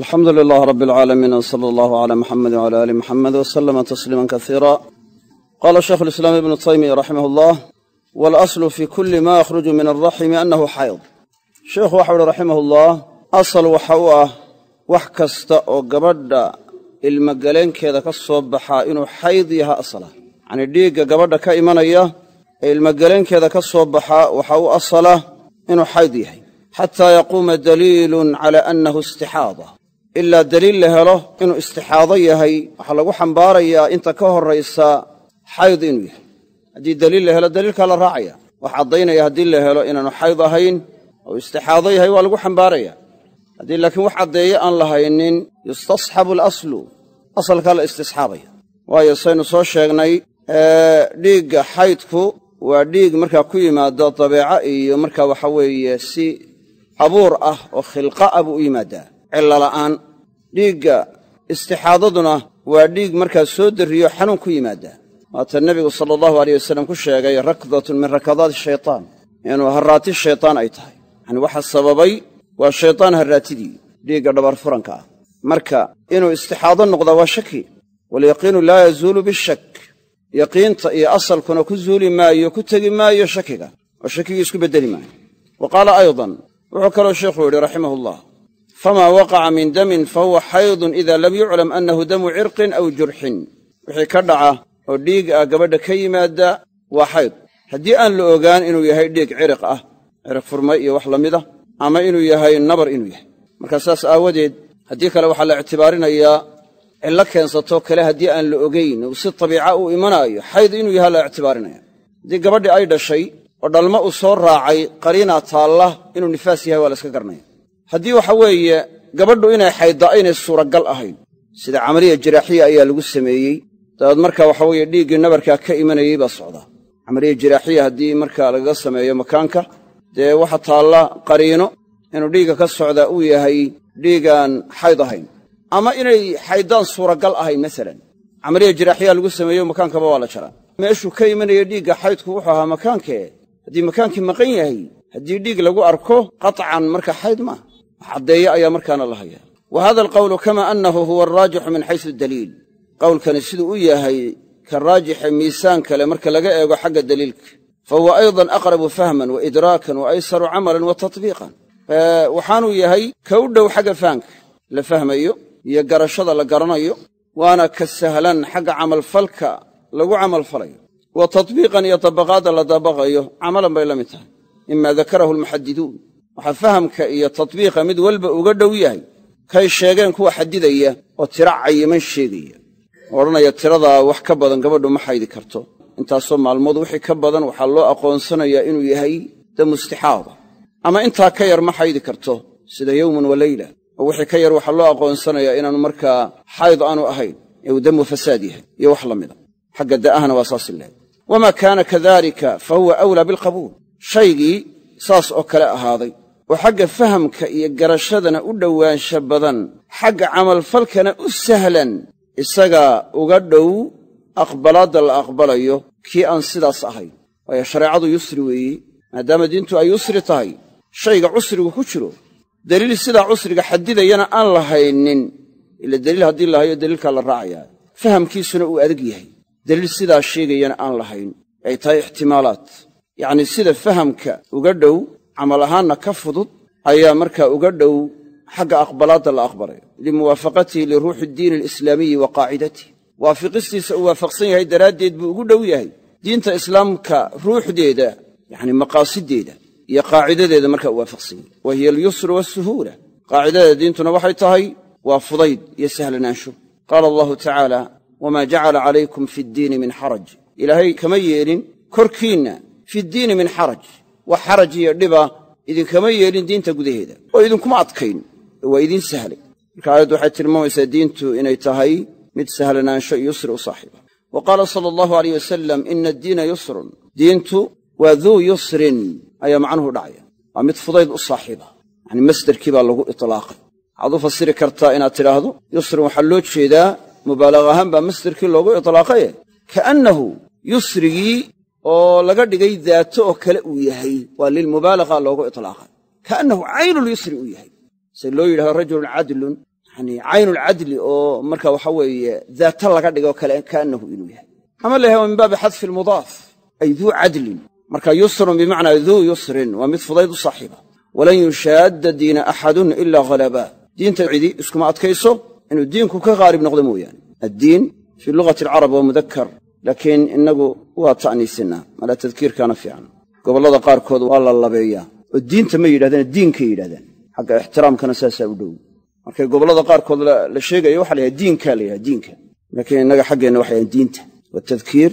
alxamdu lilaah rab alcaalamiin wsala allahu cala muxamedi wcala aali muxamed waslama tasliima kasiira qaala shaykhu lislaam ibnu taymiya raximah allah waalaslu fi kulli ma yakhruju min alraximi annahu xayd sheikhu waxau uhi raximah ullah asal waxa u ah wax kasta oo gabadha ilmagaleenkeeda ka soo baxaa inuu xayd yaha asala. Yacnii dhiigga gabadha ka imanaya ee ilmagaleenkeeda ka soo baxaa waxa ilaa daliil la helo inuu istixaado yahay waxaa lagu xambaarayaa inta ka horraysa xayd inuu yahay. Haddii daliil la helo daliilkaa la raacaya. Wax caddaynaya haddii la helo inaanu xayd ahayn oo istixaado yahay waa lagu xambaaraya. Haddii laakiin wax caddeeye aan lahaynin yustasxabu alaslu asalkaa la istisxaabaya waayo saynu soo sheegnay dhiigga xaydku waa dhiig markaa ku yimaado dabeeco iyo markaa waxa weeye si abuur ah oo khilqa ah buu u yimaadaa cillo la'aan. Dhiigga istixaadaduna waa dhiig markaa soo darriyo xanuun ku yimaaddaa waata nebigu sala allahu aleyh wasallam ku sheegay rakdatun min rakadaati shaytaan. Inuu harraati shaytaan ay tahay. Yacani waxa sababay waa shaytaan harraatidii dhiigga dhabar furanka ah. Marka inuu istixaado noqdaa waa shaki. Waalyaqiinu laa yazuulu bishak. Yaqiinta iyo asalkuna ku zuuli maayo ku tegi maayo shakiga. Oo shakigii isku beddeli maayo. Wa qaala aydan. Wuxuu kaloo sheekhuu yidhi raximahullah famaa waqaca min damin fa huwa xaydun ida lam yuclam annahu damu cirqin aw jurxin. Wixii ka dhaca oo dhiig ah gabadha ka yimaada waa xayd. Haddii aan la ogaan inuu yahay dhiig ciriq ah ciriq furmay iyo wax la mid ah ama inuu yahay nabar inuu yahay. Markaa saas aawadeed haddii kale waxaa la ictibaarinayaa cillo keensatoo kale haddii aan la ogayn uu si tabiica u imanaayo xayd inuu yahaa la ictibaarinaya. Haddii gabadhii ay dhashay oo dhalma uu soo raacay qariinaa taalla inuu nifaas yahay waa la iska garanaya haddii waxa weeye gabadhu inay xaydda aynay suuragal ahayn sida camaliya jiraaxiya ayaa lagu sameeyey dabeed markaa waxa weeye dhiiggii nabarkaa ka imanayey baa socdaa camaliya jiraaxiya haddii markaa lagaga sameeyo makaanka dee waxa taalla qariino inuu dhiigga ka socdaa uu yahay dhiigaan xayd ahayn. Ama inay xayddaan suuragal ahayn masalan camaliya jiraaxiya lagu sameeyo makaankaba waa la jaraa. Meeshuu ka imanaya dhiigga xaydku wuxuu ahaa makaankee? Haddii makaankii maqan yahay haddii dhiig lagu arko qatcan marka xayd maaha caddeeye ayaa markaana la hayaa. Wa hada alqawlu kama annahu huwa alraajixu min xaysu daliil. Qowlkani siduu u yahay ka raajixe miisaan kale marka laga eego xagga daliilka. Fa huwa aydan aqrabu fahman wa idraakan wa aysaru camalan wa tatbiiqan. Waxaanuu yahay ka u dhow xagga fahanka la fahmayo iyo garashada la garanayo waana ka sahlan xagga camalfalka lagu camalfalayo wa tatbiiqan iyo dabaqaadda la dabaqayo camalan bay la mid tahay. Mima dakarahu almuxadiduun waxaa fahamka iyo tatbiiqa mid walba uga dhow yahay kay sheegeen kuwa xadidaya oo tira cayiman sheegaya. Odhanaya tiradaa wax ka badan gabadhu ma xaydi karto. Intaasoo maalmood wixii ka badan waxaa loo aqoonsanayaa inuu yahay damu istixaada. Ama intaa ka yar ma xaydi karto sida yowman wa leyla oo wixii ka yar waxaa loo aqoonsanayaa inaanu markaa xayd aanu ahayn ee uu damu fasaad yahay iyo wax la mida xagga da'ahana waa saas ilahay wamaa kaana kadalika fa huwa awlaa bilqabuul shaygii saas oo kale ahaaday oo xagga fahamka iyo garashadana u dhowaansha badan xagga camalfalkana u sahlan. Isagaa uga dhow aqbalaadda la aqbalayo kii aan sidaas ahayn waayo shareecadu yusri weeye maadaama diintu ay yusri tahay shayga cusrigu ku jiro. Deliil sidaa cusriga xadidayana aan lahaynin ila deliil haddii la hayo deliilkaa la raacayaa fahamkiisuna uu adag yahay. Deliil sidaa sheegayana aan lahayn ay tahay ixtimaalaat yacnii sida fahamka uga dhow camal ahaanna ka fudud ayaa markaa uga dhow xagga aqbalaadda la aqbalayo limuwaafaqatihi liruuxi addiini alislaamiyi wa qaacidatih waafiqistiisa uu waafaqsan yahay daraaddeed buu ugu dhow yahay. Diinta islaamka ruuxdeeda yacni maqaasideeda iyo qaacidadeeda markaa u waafaqsan yahay. Wa hiya alyusru waasuhuula qaacidada diintuna waxay tahay waa fudayd iyo sahlanaansho qaala allahu tacaala wamaa jacala calaykum fi ddiini min xaraj. Ilaahay kama yeelin korkiinna fiddiini min xaraj wax xaraj iyo dhiba idinkama yeelin diinta gudaheeda. Oo idinkuma adkayn waa idiin sahlay. Marka aayaddu waxay tilmaamaysaa diintu inay tahay mid sahlanaansho iyo yusri u saaxiiba. Wa qaala sala allahu alayh wasalam ina addiina yusrun. Diintu waa duu yusrin ayaa macnuhu dhacaya. Waa mid fudayd u saaxiiba. Yacni masderkii baa lagu itlaaqay. Waxaad u fasiri kartaa inaad tidhaahdo yusrin waxaa loo jeedaa mubaalaga ahaan baa masderkii loogu itlaaqaye. Kaannahu yusrigii oo laga dhigay daato oo kale uu yahay waa lilmubaalaqa loogu itlaaqay kaannahu caynulyusri uu yahay. Se loo yidhahdo rajulun cadlun yani caynulcadli oo marka waxa weeye daata laga dhigo kale kaannahu inuu yahay. Ama la yahay min baabi xadfi almudaaf ay duu cadlin. Marka yusrun bimacnaa duu yusrin waa mid fudayd u saaxiiba. Walan yushaadda diina axadun ilaa halabaa diinta cidi iskuma adkayso inuu diinku ka haalib noqdo mooyaane. Addiin fii lugati alcarab waa mudakar laakiin innagu waa ta'niisinaa malaa tadkiirkaana fiican. Gobollada qaarkood waa la labeeyaa. Oo diinta ma yidhahdaan diinkay yidhahdaan xagga ixtiraamkana saasaa u dhow. Markay gobollada qaarkood la sheegayo waxa la yhaha diinkaa la diinka. Laakiin innaga xaggeenna waxay yahan diinta. Watadkiir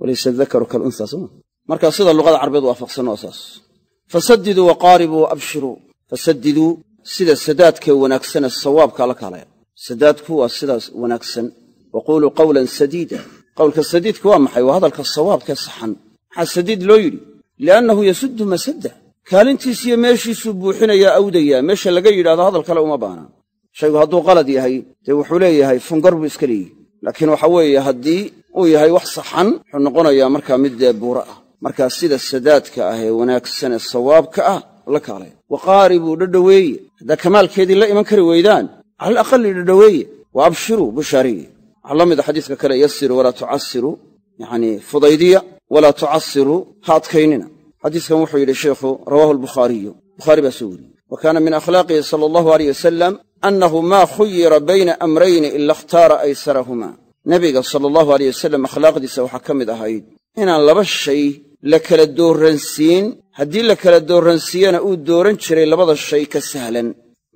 walaysa adakaru kalunha soma marka sida luqada carbeed waafaqsan waa saas. Fasadiduu waqaaribuu waabshiruu fasadiduu sida sadaadkee wanaagsane sawaabkaa la kaalaya sadaadku waa sidaas wanaagsan. Wa quuluu qawlan sadiida qowlka sadiidka waa maxay? Waa hadalka sawaabkee saxan. Maxaa sadiid loo yidhi? Liannahu yasuddu masadda. Kaalintiisiyo meeshiisuu buuxinayaa awdayaa meesha laga yidhahdo hadal kale uma baana shaygu hadduu qalad yahay dee wuxuu leeyahay fungar buu iska leeyihi laakiin waxa weeye haddii uu yahay wax saxan wuxuu noqonayaa markaa mid dee buuro ah. Markaa sida sadaadka ah ee wanaagsan ee sawaabka ah la kaalaya waqaaribuu dhadhoweeye haddaa kamaalkeedii la iman kari weydaan cala alaqali dhadhoweeye wa abshiruu bushaariye waxaa la mida xadiiska kale yasiruu walaa tucasiruu yacanii fudaydiya walaa tucasiruu ha adkaynina. Xadiiskan wuxuu yidhi sheikhu rawaahu albukhaariyu. Bukhaari baa soo weriyey wa kaana min akhlaaqihi sala allahu aleyh wasalam annahu maa khuyira bayna amrayni ila ikhtaara aysarahumaa nebiga sala allahu aleyh wasalam akhlaaqdiisa waxaa ka mid ahayd inaan laba shay la kala dooransiin haddii la kala dooransiiyana uu dooran jiray labada shay ka sahlan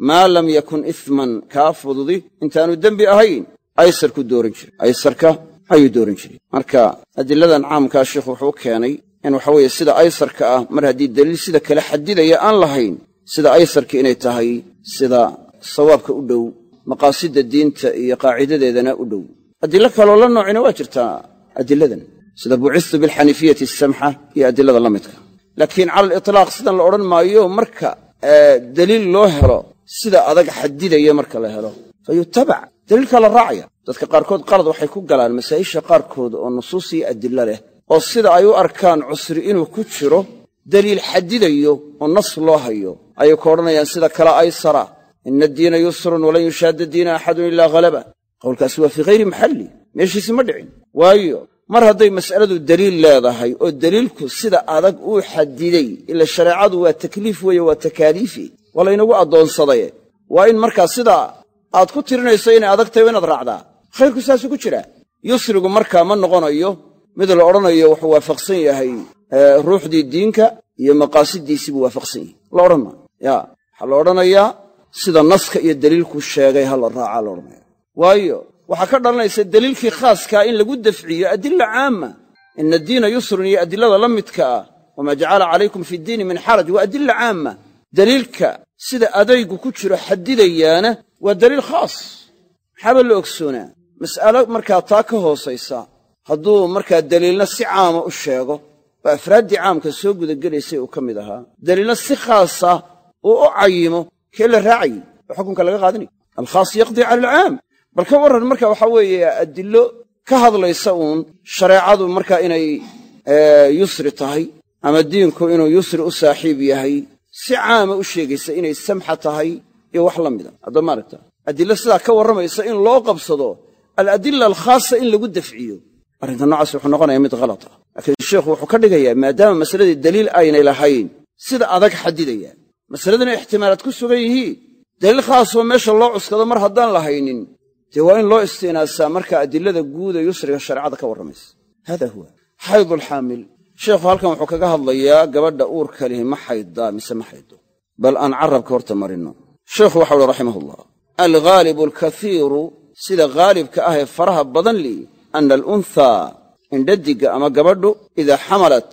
maa lam yakun isman kaa fududi intaanu dembi ahayn aysarku dooran jiray. Aysarka ayuu dooran jiray. Marka adiladan caamkaa sheikhu wuxuu keenay in waxa weeye sida aysarka ah mar haddii daliil sida kala xadidaya aan lahayn sida aysarka inay tahay sida sawaabka u dhow maqaasidda diinta iyo qaacidadeedana u dhow. Adilo kaloo la noocina waa jirtaa adiladan sida bucistu bilxanifiyati asamxa iyo adilada la midka. Laakiin cala alitlaaq sidan la odhan maayo marka daliil loo helo sida adag xadidaya marka la helo fa daliilkaa la raacaya dadka qaarkood qalad waxay ku galaan masaa'isha qaarkood oo nusuus iyo adilo leh oo sida ay u arkaan cusri inuu ku jiro daliil xadidayo oo nas loo hayo ayay ku odhanayaan sida kale aysara ina addiina yusrun walan yushaadda diina axadun ilaa halaba qowlkaasi waa fii hayri maxalli meeshiisi ma dhicin. Waayo mar hadday mas'aladu daliil leedahay oo daliilku sida adag uu xadiday ila shareecadu waa takliif weeye waa takaaliifi waa laynagu addoonsadaye waa in markaa sidaa aad ku tirinayso inay adag tahay inaad raacdaa. Khayrku saasuu ku jiraa yusrigu markaa ma noqonayo. Mid la odhanayo wuxuu waafaqsan yahay ruuxdii diinka iyo maqaasidiisii buu waafaqsan yahay. La odhan maayo. Yaa waxaa la odhanayaa sida naska iyo daliilku sheegay ha la raacaa la odhanaya waayo waxaa ka dhalanaysa daliilkii khaaskaa in lagu dafciyo adilla caama. Ina addiina yusrun iyo adilada la midka ah. Wamaa jacala calaykum fi ddiini min xaraj. Waa adilla caama. Daliilka sida adaygu ku jiro xadidayaana waa daliil khaas. Maxaaba la ogsoonaa? Mas'alo markaa taa ka hoosaysa hadduu markaa daliilna si caama u sheego oo afraaddii caamka soo gudagelaysay uu ka mid ahaa. Daliilna si khaasa uu u cayimo kee la raacayey? Oo xukunka laga qaadanayo alkhaas yaqdii cala alcaam bal ka warran marka waxaa weeye adillo ka hadlaysa uun shareecadu markaa inay yusri tahay ama diinku inuu yusri u saaxiib yahay si caama u sheegaysa inay samxa tahay iyo wax la mida. Hadda maaragta adillo sidaa ka warramaysa in loo qabsado aladilla alkhaasa in lagu dafciyo. Arrinka noocaas wuxuu noqonayaa mid halad ah laakiin sheikhu wuxuu ka dhigayaa maadaama masaladii daliil aynay lahayn sida adag xadidaya. Masaladina ixtimaalaad ku sugan yihiin. Daliil khaasoo meesha loo cuskado mar haddaan lahaynin dee waa in loo istiinaasaa marka adilada guuda yusriga shareecada ka warramaysa. Hada huwa. Xaydulxaamil sheikhu halkan wuxuu kaga hadlayaa gabadha uurka lihi ma xayddaa mise ma xayddo bal aan carabka horta marinno sheikhu waxau uhi raximahullah alghaalibu alkaiiru sida haalibka ah ee faraha badan li ana alunhaa indhadigga ama gabadhu idaa xamalat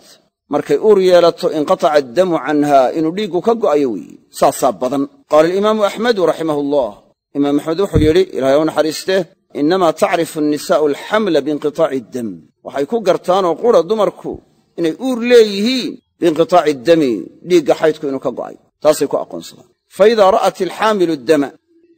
markay uur yeelato inqataca addamu canhaa inuu dhiiggu ka go'ayo weeye saasaa badan. Qaala alimaamu axmedu raximahullah. Imaam axmed wuxuu yidhi ilahay u naxariistee innamaa tacrifu annisaa'u alxamla biinqitaaci iddam waxay ku gartaanoo qura dumarku inay uur leeyihiin biinqitaaci iddami dhiigga xaydku inuu ka go'ay. Taasay ku aqoonsadaan. Fa idaa ra'at ilxaamilu dama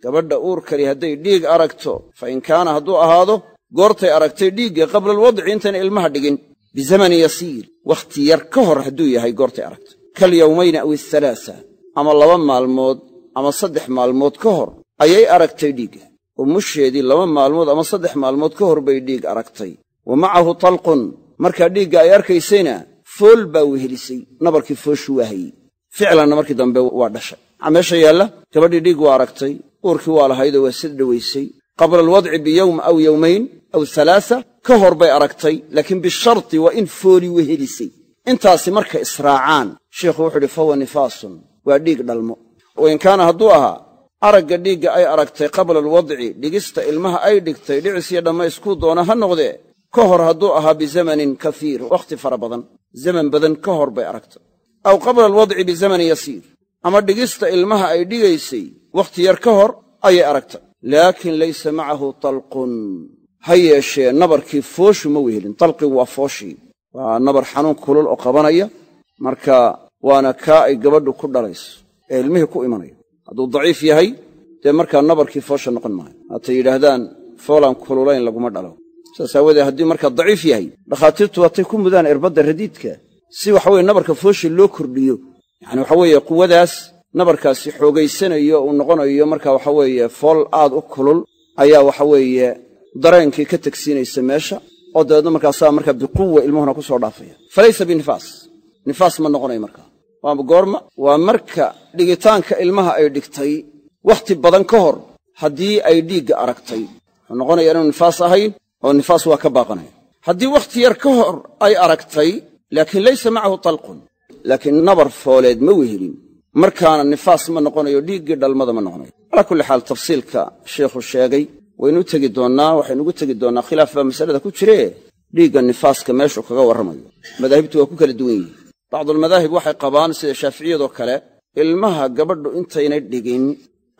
gabadha uurkali hadday dhiig aragto fa in kaana hadduu ahaado goortay aragtay dhiigga qabla alwadci intayna ilmaha dhigin bizamanin yasiir wakhti yar ka hor hadduu yahay goortay aragto. Kalyowmayni aw ihalaasa ama laba maalmood ama saddex maalmood ka hor ayay aragtay dhiigga. Oo musheedii laba maalmood ama saddex maalmood ka hor bay dhiig aragtay. Wa macahu talqun markaa dhiigga ay arkaysayna fool baa wehelisay nabarkii fooshu waa hayey ficlanna markii dambe waa dhashay. Maxaa meesha yaalla gabadhii dhiig waa aragtay. Uurkii waa lahaydoo waa sid dhowaysay qabla alwadci biyowm aw yowmayn aw halaasa ka hor bay aragtay laakiin bisharti waa in fooli wehelisay intaasi marka israacaan. Sheikhu wuxuu idhi fahuwa nifaasun. Waa dhiig dhalmo. Wain kaana hadduu ahaa aragga dhiigga ay aragtay qabla alwadci dhigista ilmaha ay dhigtay dhicisiyo dhammayskuu doona ha noqdee ka hor hadduu ahaa bizamanin kaiir wakhti fara badan zaman badan ka hor bay aragtay aw qabla alwadci bizamanin yasiir ama dhigista ilmaha ay dhigaysay wakhti yar ka hor ayay aragtay laakiin laysa macahu talqun. Ha yeeshee nabarkii fooshu ma wehelin. Talqigu waa fooshii waa nabar xanuun kulul oo qabanaya. Marka waana kaa ay gabadhu ku dhalayso ee ilmihii ku imanaya. Hadduu daciif yahay dee markaa nabarkii foosha noqon maayo. Haatay yidhaahdaan foolaan kululayn laguma dhalo saas aawoodee haddii markaa daciif yahay dhakhaatiirtu waatay ku mudaan irbadda radiidka si waxaweye nabarka foosha loo kordhiyo. Yacani waxa weeye quwadaas nabarkaasi xoogaysanayo uu noqonayo marka waxa weeye fool aad u kulul ayaa waxa weeye dareenkii ka tegsiinaysa meesha oo dabeedna markaasaa markaa biquwa ilmuhuna ku soo dhaafaya. Falaysa binifaas nifaas ma noqonayo markaa waa goorma waa marka dhigitaanka ilmaha ay dhigtay wakhti badan ka hor haddii ay dhiigga aragtay. Wuxuu noqonaya inaanu nifaas ahayn oo nifaas waa ka baaqanaya. Haddii wakhti yar ka hor ay aragtay laakiin laysa macahu talqun laakiin nabar fooleed ma wehelin. Markaana nifaas ma noqonayo dhiiggii dhalmada ma noqonayo. Calaa kulli xaal tafsiilka sheikhu sheegay waynu u tegi doonnaa waxaynugu tegi doonnaa khilaaf baa masalada ku jiree dhiigga nifaaska meeshuu kaga warramayo. Madaahibtu waa ku kala duwan yihiin bacdulmadaahib waxay qabaan sida shaaficiyadoo kale ilmaha gabadhu intaynay dhigin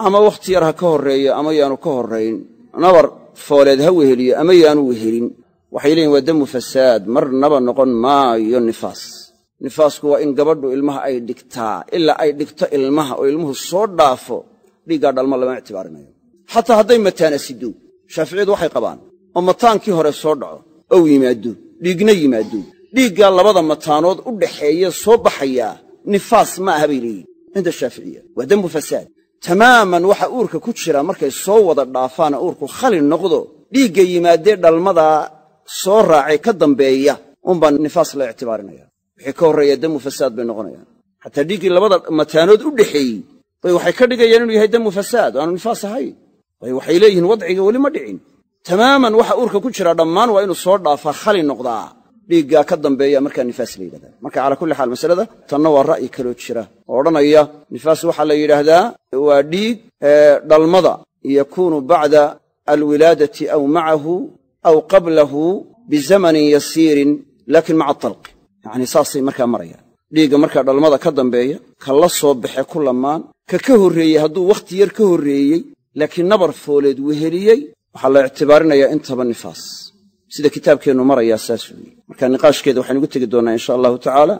ama wakhti yar ha ka horreeyo ama yaanu ka horrayn nabar fooleed ha weheliyo ama yaanu wehelin. Waxay leeyihiin waa damu fasaad marnaba noqon maayo nifaas. Nifaasku waa in gabadhu ilmaha ay dhigtaa ilaa ay dhigto ilmaha oo ilmuhu soo dhaafo dhiiggaa dhalmo lama ictibaarinayo. Xataa hadday mataana sido shaaficiyadu waxay qabaan oo mataankii hore soo dhaco ou yimaado dhiigna yimaado dhiiggaa labada mataanood u dhaxeeye soo baxayaa nifaas ma aha bay leeyihiin cinda shaaficiya waa damu fasaad tamaaman waxa uurka ku jira markay soo wada dhaafaana uurku khali noqdo dhiigga yimaadee dhalmadaa soo raacay ka dambeeya unbaa nifaas la ictibaarinaya. Wixii ka horreeya damu fasaad bay noqonayaan. Xataa dhiiggii labada mataanood u dhexeeyey bay waxay ka dhigayaan inuu yahay damu fasaad aanu nifaas ahayn waayo waxay leeyihiin wadciga weli ma dhicin. Tamaaman waxa uurka ku jira dhammaan waa inuu soo dhaafaa khali noqdaa dhiiggaa ka dambeeya markaa nifaas la yidhahdaa. Marka calaa kulli xaal masalada tanna waa ra'yi kaloo jira. Oo odhanaya nifaas waxaa la yidhaahdaa waa dhiig dhalmada yakuunu bacda alwilaadati aw macahu aw qablahu bizamanin yasiirin laakin maca talqi. Yacni saasay markaa marayaan. Dhiigga markaa dhalmada ka dambeeya ka la soo baxe ku lamaan ka ka horreeyey hadduu wakhti yar ka horreeyey laakiin nabar fooleed weheliyey waxaa la ictibaarinayaa intaba nifaas sida kitaabkeennu marayaa saas weeye. Marka niqaashkeeda waxaynugu tegi doonnaa insha allahu tacaala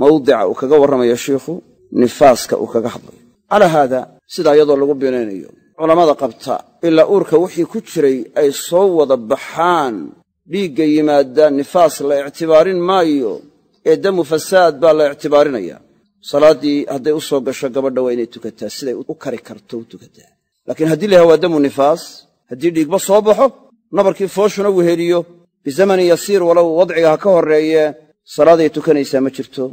mawdica uu kaga warramayo shiikhu nifaaska uu kaga hadlayo. Calaa haada sidaa iyadoo lagu binaynayo culammada qabta ilaa uurka wixii ku jiray ay soo wada baxaan dhiigga yimaada nifaas la ictibaarin maayo ee damu fasaad baa la ictibaarinaya salaaddii hadday u soo gasho gabadha waa inay tukataa siday u kari karto u tukataa. Laakiin haddii la waa damu nifaas haddii dhiigba soo baxo nabarkii fooshuna weheliyo bizamanin yasiir walow wadciga ha ka horreeye salaaday tukanaysaa ma jirto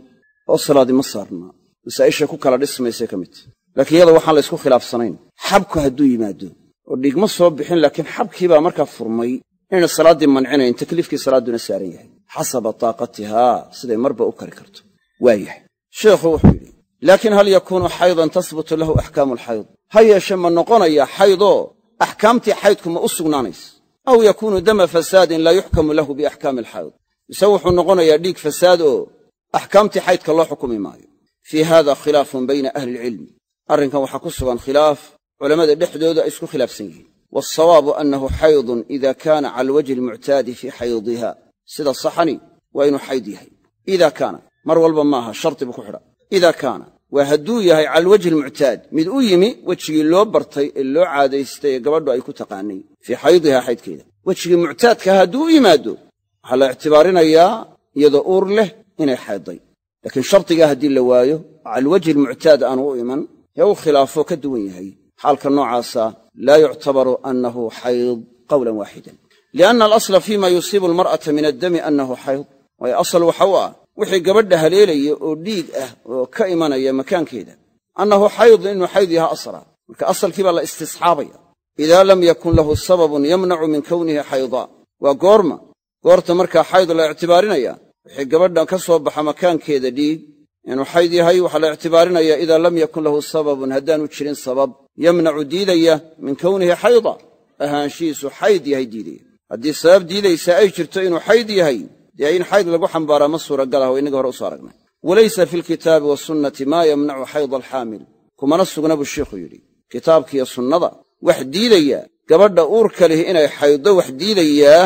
oo salaadii ma saarna masaa'ishay ku kala dhismaysay ka midta laakiin iyada waxaan la ysku khilaafsanayn. Xabku hadduu yimaado oo dhiigma soo bixin laakiin xabkiibaa markaa furmay inayna salaaddii mancinayn takliifkii salaadduna saaran yahay. Xasaba taaqatihaa siday marba u kari karto. Waa yahay. Sheikhu wuxuu yidhi laakiin hal yakuunu xaydan tasbutu lahu axkaamu alxayd ha yeeshe ma noqonaya xaydoo axkaamtii xaydku ma u sugnaanaysa aw yakuunu dama fasaadin laa yuxkamu lahu biaxkaami alxayd mise wuxuu noqonayaa dhiig fasaad oo axkaamtii xaydka loo xukumi maayo fii haada khilaafun bayna ahli ilcilmi arrinkan waxaa ku sugan khilaaf culammada dhexdooda ay isku khilaafsan yihiin waalsawaabu annahu xaydun ida kaana cala alwajhi almuctaadi fii xaydiha sida saxani waa inuu xayd yahay ida kaana mar walba maaha sharti buu ku xidha ida kaana waa hadduu yahay cala alwajhi almuctaad mid u yimi wejigii loo bartay ee loo caadaystay ee gabadhu ay ku taqaanay fii xaydihaa xaydkeeda wejigii muctaadkaha hadduu u yimaado waxaa la ictibaarinayaa iyadoo uur leh inay xaydday laakiin shardigaa haddii la waayo cala alwajhi almuctaad aanu u iman ee u khilaafo ka duwan yahay xaalka noocaasa laa yuctabaru annahu xayd qawlan waaxidan lianna alasla fima yusiibu almar'ata min addami annahu xayd waayo asal waxa u ah wixii gabadha haleelaya oo dhiig ah oo ka imanaya makaankeeda annahu xaydun inuu xayd yaha asala marka asalkii baa la istisxaabaya idaa lam yakun lahu sababun yamnacu min kownihi xaydaa waa goorma. goorta markaa xayd la ictibaarinaya wixii gabadha ka soo baxa makaankeeda dhiig. inuu xayd yahay waxaa la ictibaarinayaa idaa lam yakun lahu sababun haddaanu jirin sabab. yamnacu diidaya min kownihi xayda. ahaanshihiisu xayd yahay diidaya. haddii sabab diidaysa ay jirto inuu xayd yahay dee in xayd lagu xambaaraa ma suuragal ah oo innagii hore u soo aragnay. walaysa fi lkitaabi wasunnati maa yamnacu xayda alxaamil. kumana sugna buu sheikhu yidhi. kitaabkiiyo sunnada wax diidaya gabadha uurka lihi inay xayddo wax diidayaa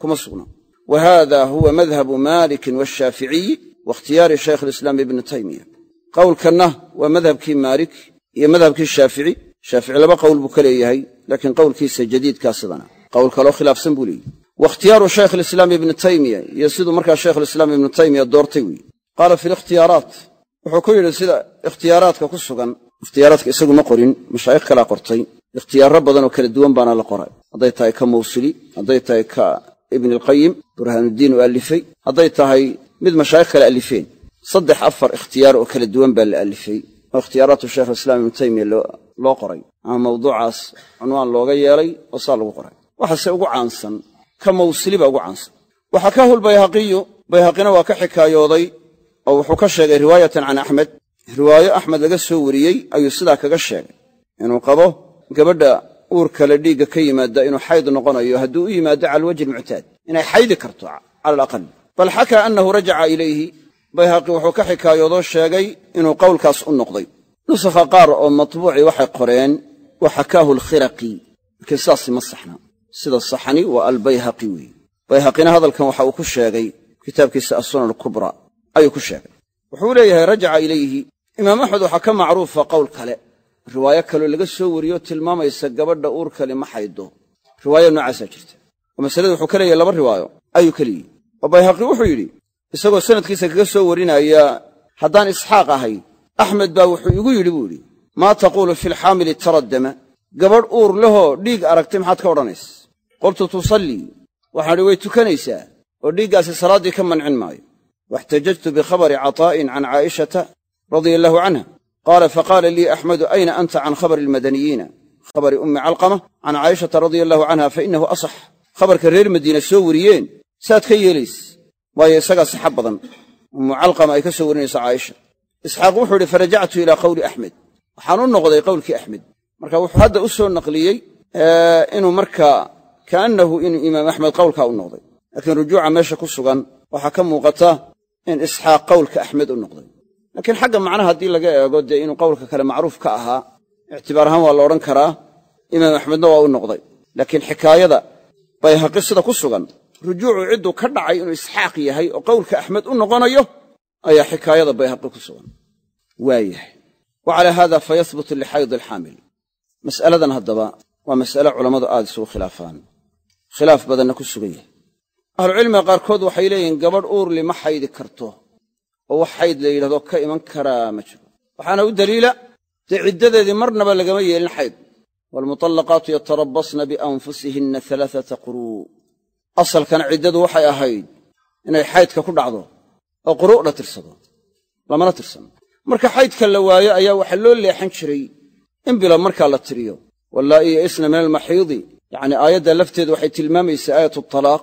kuma sugna wa haada huwa madhabu maalikin waashaaficiyi waاkhtiyaari shaykh alislaam ibni taymiya. Qowlkanna waa madhabkii maalik iyo madhabkii shaafici shaafici laba qowl buu ka leeyahay laakiin qowlkiisa jadiidkaa sidana. Qowl kaloo khilaafsan buu leeyihi wakhtiyaaru shaykh alislaam ibni taymiya iyo siduu markaa shaykhulislaam ibnu taymiya doortay weeye qaala fi likhtiyaaraat wuxuu ku yidhi sida ikhtiyaaraadka ku sugan ikhtiyaaraadka isagu ma qorin mashaayikh kalaa qortay ikhtiyaarro badan oo kala duwan baana la qoray. Hadday tahay ka mawsili hadday tahay ka ibni alqayim burhaanuddiin u allifay hadday tahay mid mashaayikh kale allifeen. Saddex afar ikhtiyaar oo kala duwan baa la allifay oo ikhtiyaaraatu shaykhulislaam ibnu taymiya loo qoray ama mawduucaas cunwaan looga yeelay oo saa lagu qoray. Waxaase ugu caansan ka mawsili baa ugu caansan. Waxaa ka hul bayhaqiyu bayhaqina waa ka xikaayooday oo wuxuu ka sheegay riwaayatan can axmed riwaayo axmed laga soo wariyey ayuu sidaa kaga sheegay. Inuu qabo gabadha uurkale dhiigga ka yimaada inuu xayd noqonayo hadduu u yimaado cala alwajhi almuctaad inay xaydi karto cala alaqal bal xakaa annahu rajaca ilayhi bayhaqi wuxuu ka xikaayoodoo sheegay inuu qowlkaas u noqday. Nusakha qaar oo matbuuci waxay qoreen wa xakaahu alkhiraqi. Laakiin sidaasi ma saxna. Sida saxani waa albayhaqi weeye bayhaqina hadalkan waxa uu ku sheegay kitaabkiisa assunan alkubra ayuu ku sheegay. Wuxuu leeyahay rajaca ilayhi. Imaam axmed waxaa ka macruufa qowl kale riwaayo kaloo laga soo wariyoo tilmaamaysa gabadha uurkale ma xaydo. Riwaayo noocaasaa jirta. Oo masalada wuxuu ka leeyahay laba riwaayo. Ayuu ka leeyihi oo bayhaqi wuxuu yidhi isagoo sanadkiisa kaga soo warinaya haddaan isxaaq ahay axmed baa wuxuu igu yidhi buu yidhi maa taquulu fi lxaamili taraddama? Gabadh uur lehoo dhiig aragtay maxaad ka odhanaysa qultu tusallii waxaan idhi way tukanaysaa oo dhiiggaasi salaaddii ka mancin maayo. Waxtajajtu bikhabari cataa'in can caa'ishata radia allahu canha qaala faqaala lii axmedu ayna anta can khabri almadaniyiina khabari ummi calqama can caa'ishata radia allahu canha fainahu asax khabarka reer madiina soo wariyeen saad ka yeelayse waayo isagaa sixa badan ummu calqama ay ka soo warinayso caaisha isxaaq wuxuu idhi farajactu ilaa qowli axmed waxaan u noqday qowlkii axmed marka wuxuu hadda u soo naqliyey inuu markaa kaannahu inuu imaam axmed qowlkaa u noqday laakiin rujuuca meesha ku sugan waxaa ka muuqata in isxaaq qowlka axmed u noqday laakiin xagga macnaha haddii laga eego dee inuu qowlka kale macruuf ka ahaa ictibaar ahaan waa la odhan karaa imaam axmedna waa u noqday. Laakiin xikaayada bayhaqi sida ku sugan. Rujuucu cidduu ka dhacay inuu isxaaq yahay oo qowlka axmed u noqonayo ayaa xikaayada bayhaqi ku sugan. Waayahay wa calaa haada fa yahbutu lixayd alxaamil. Mas'aladan haddaba waa mas'ale culammadu aad isugu khilaafaan. Khilaaf badanna ku sugan yahay. Ahlucilmiga qaarkood waxay leeyihiin gabadh uurli ma xaydi karto oo wax xayd la yidhahdo ka iman karaa ma jiro. Waxaana u daliila dee ciddadeedii marnaba lagama yeelin xayd. Waalmutallaqaatu yatarabbasna bianfusihinna alaaata quruu. Asalkana ciddadu waxay ahayd inay xaydka ku dhacdo oo quru'dha tirsado lamana tirsano. Marka xaydka la waayo ayaa waxaa loo leexan jiray in bila markaa la tiriyo. Wallaa'i ya'isna min almaxiidi yacnii aayadda lafteedu waxay tilmaamaysaa aayatu talaaq.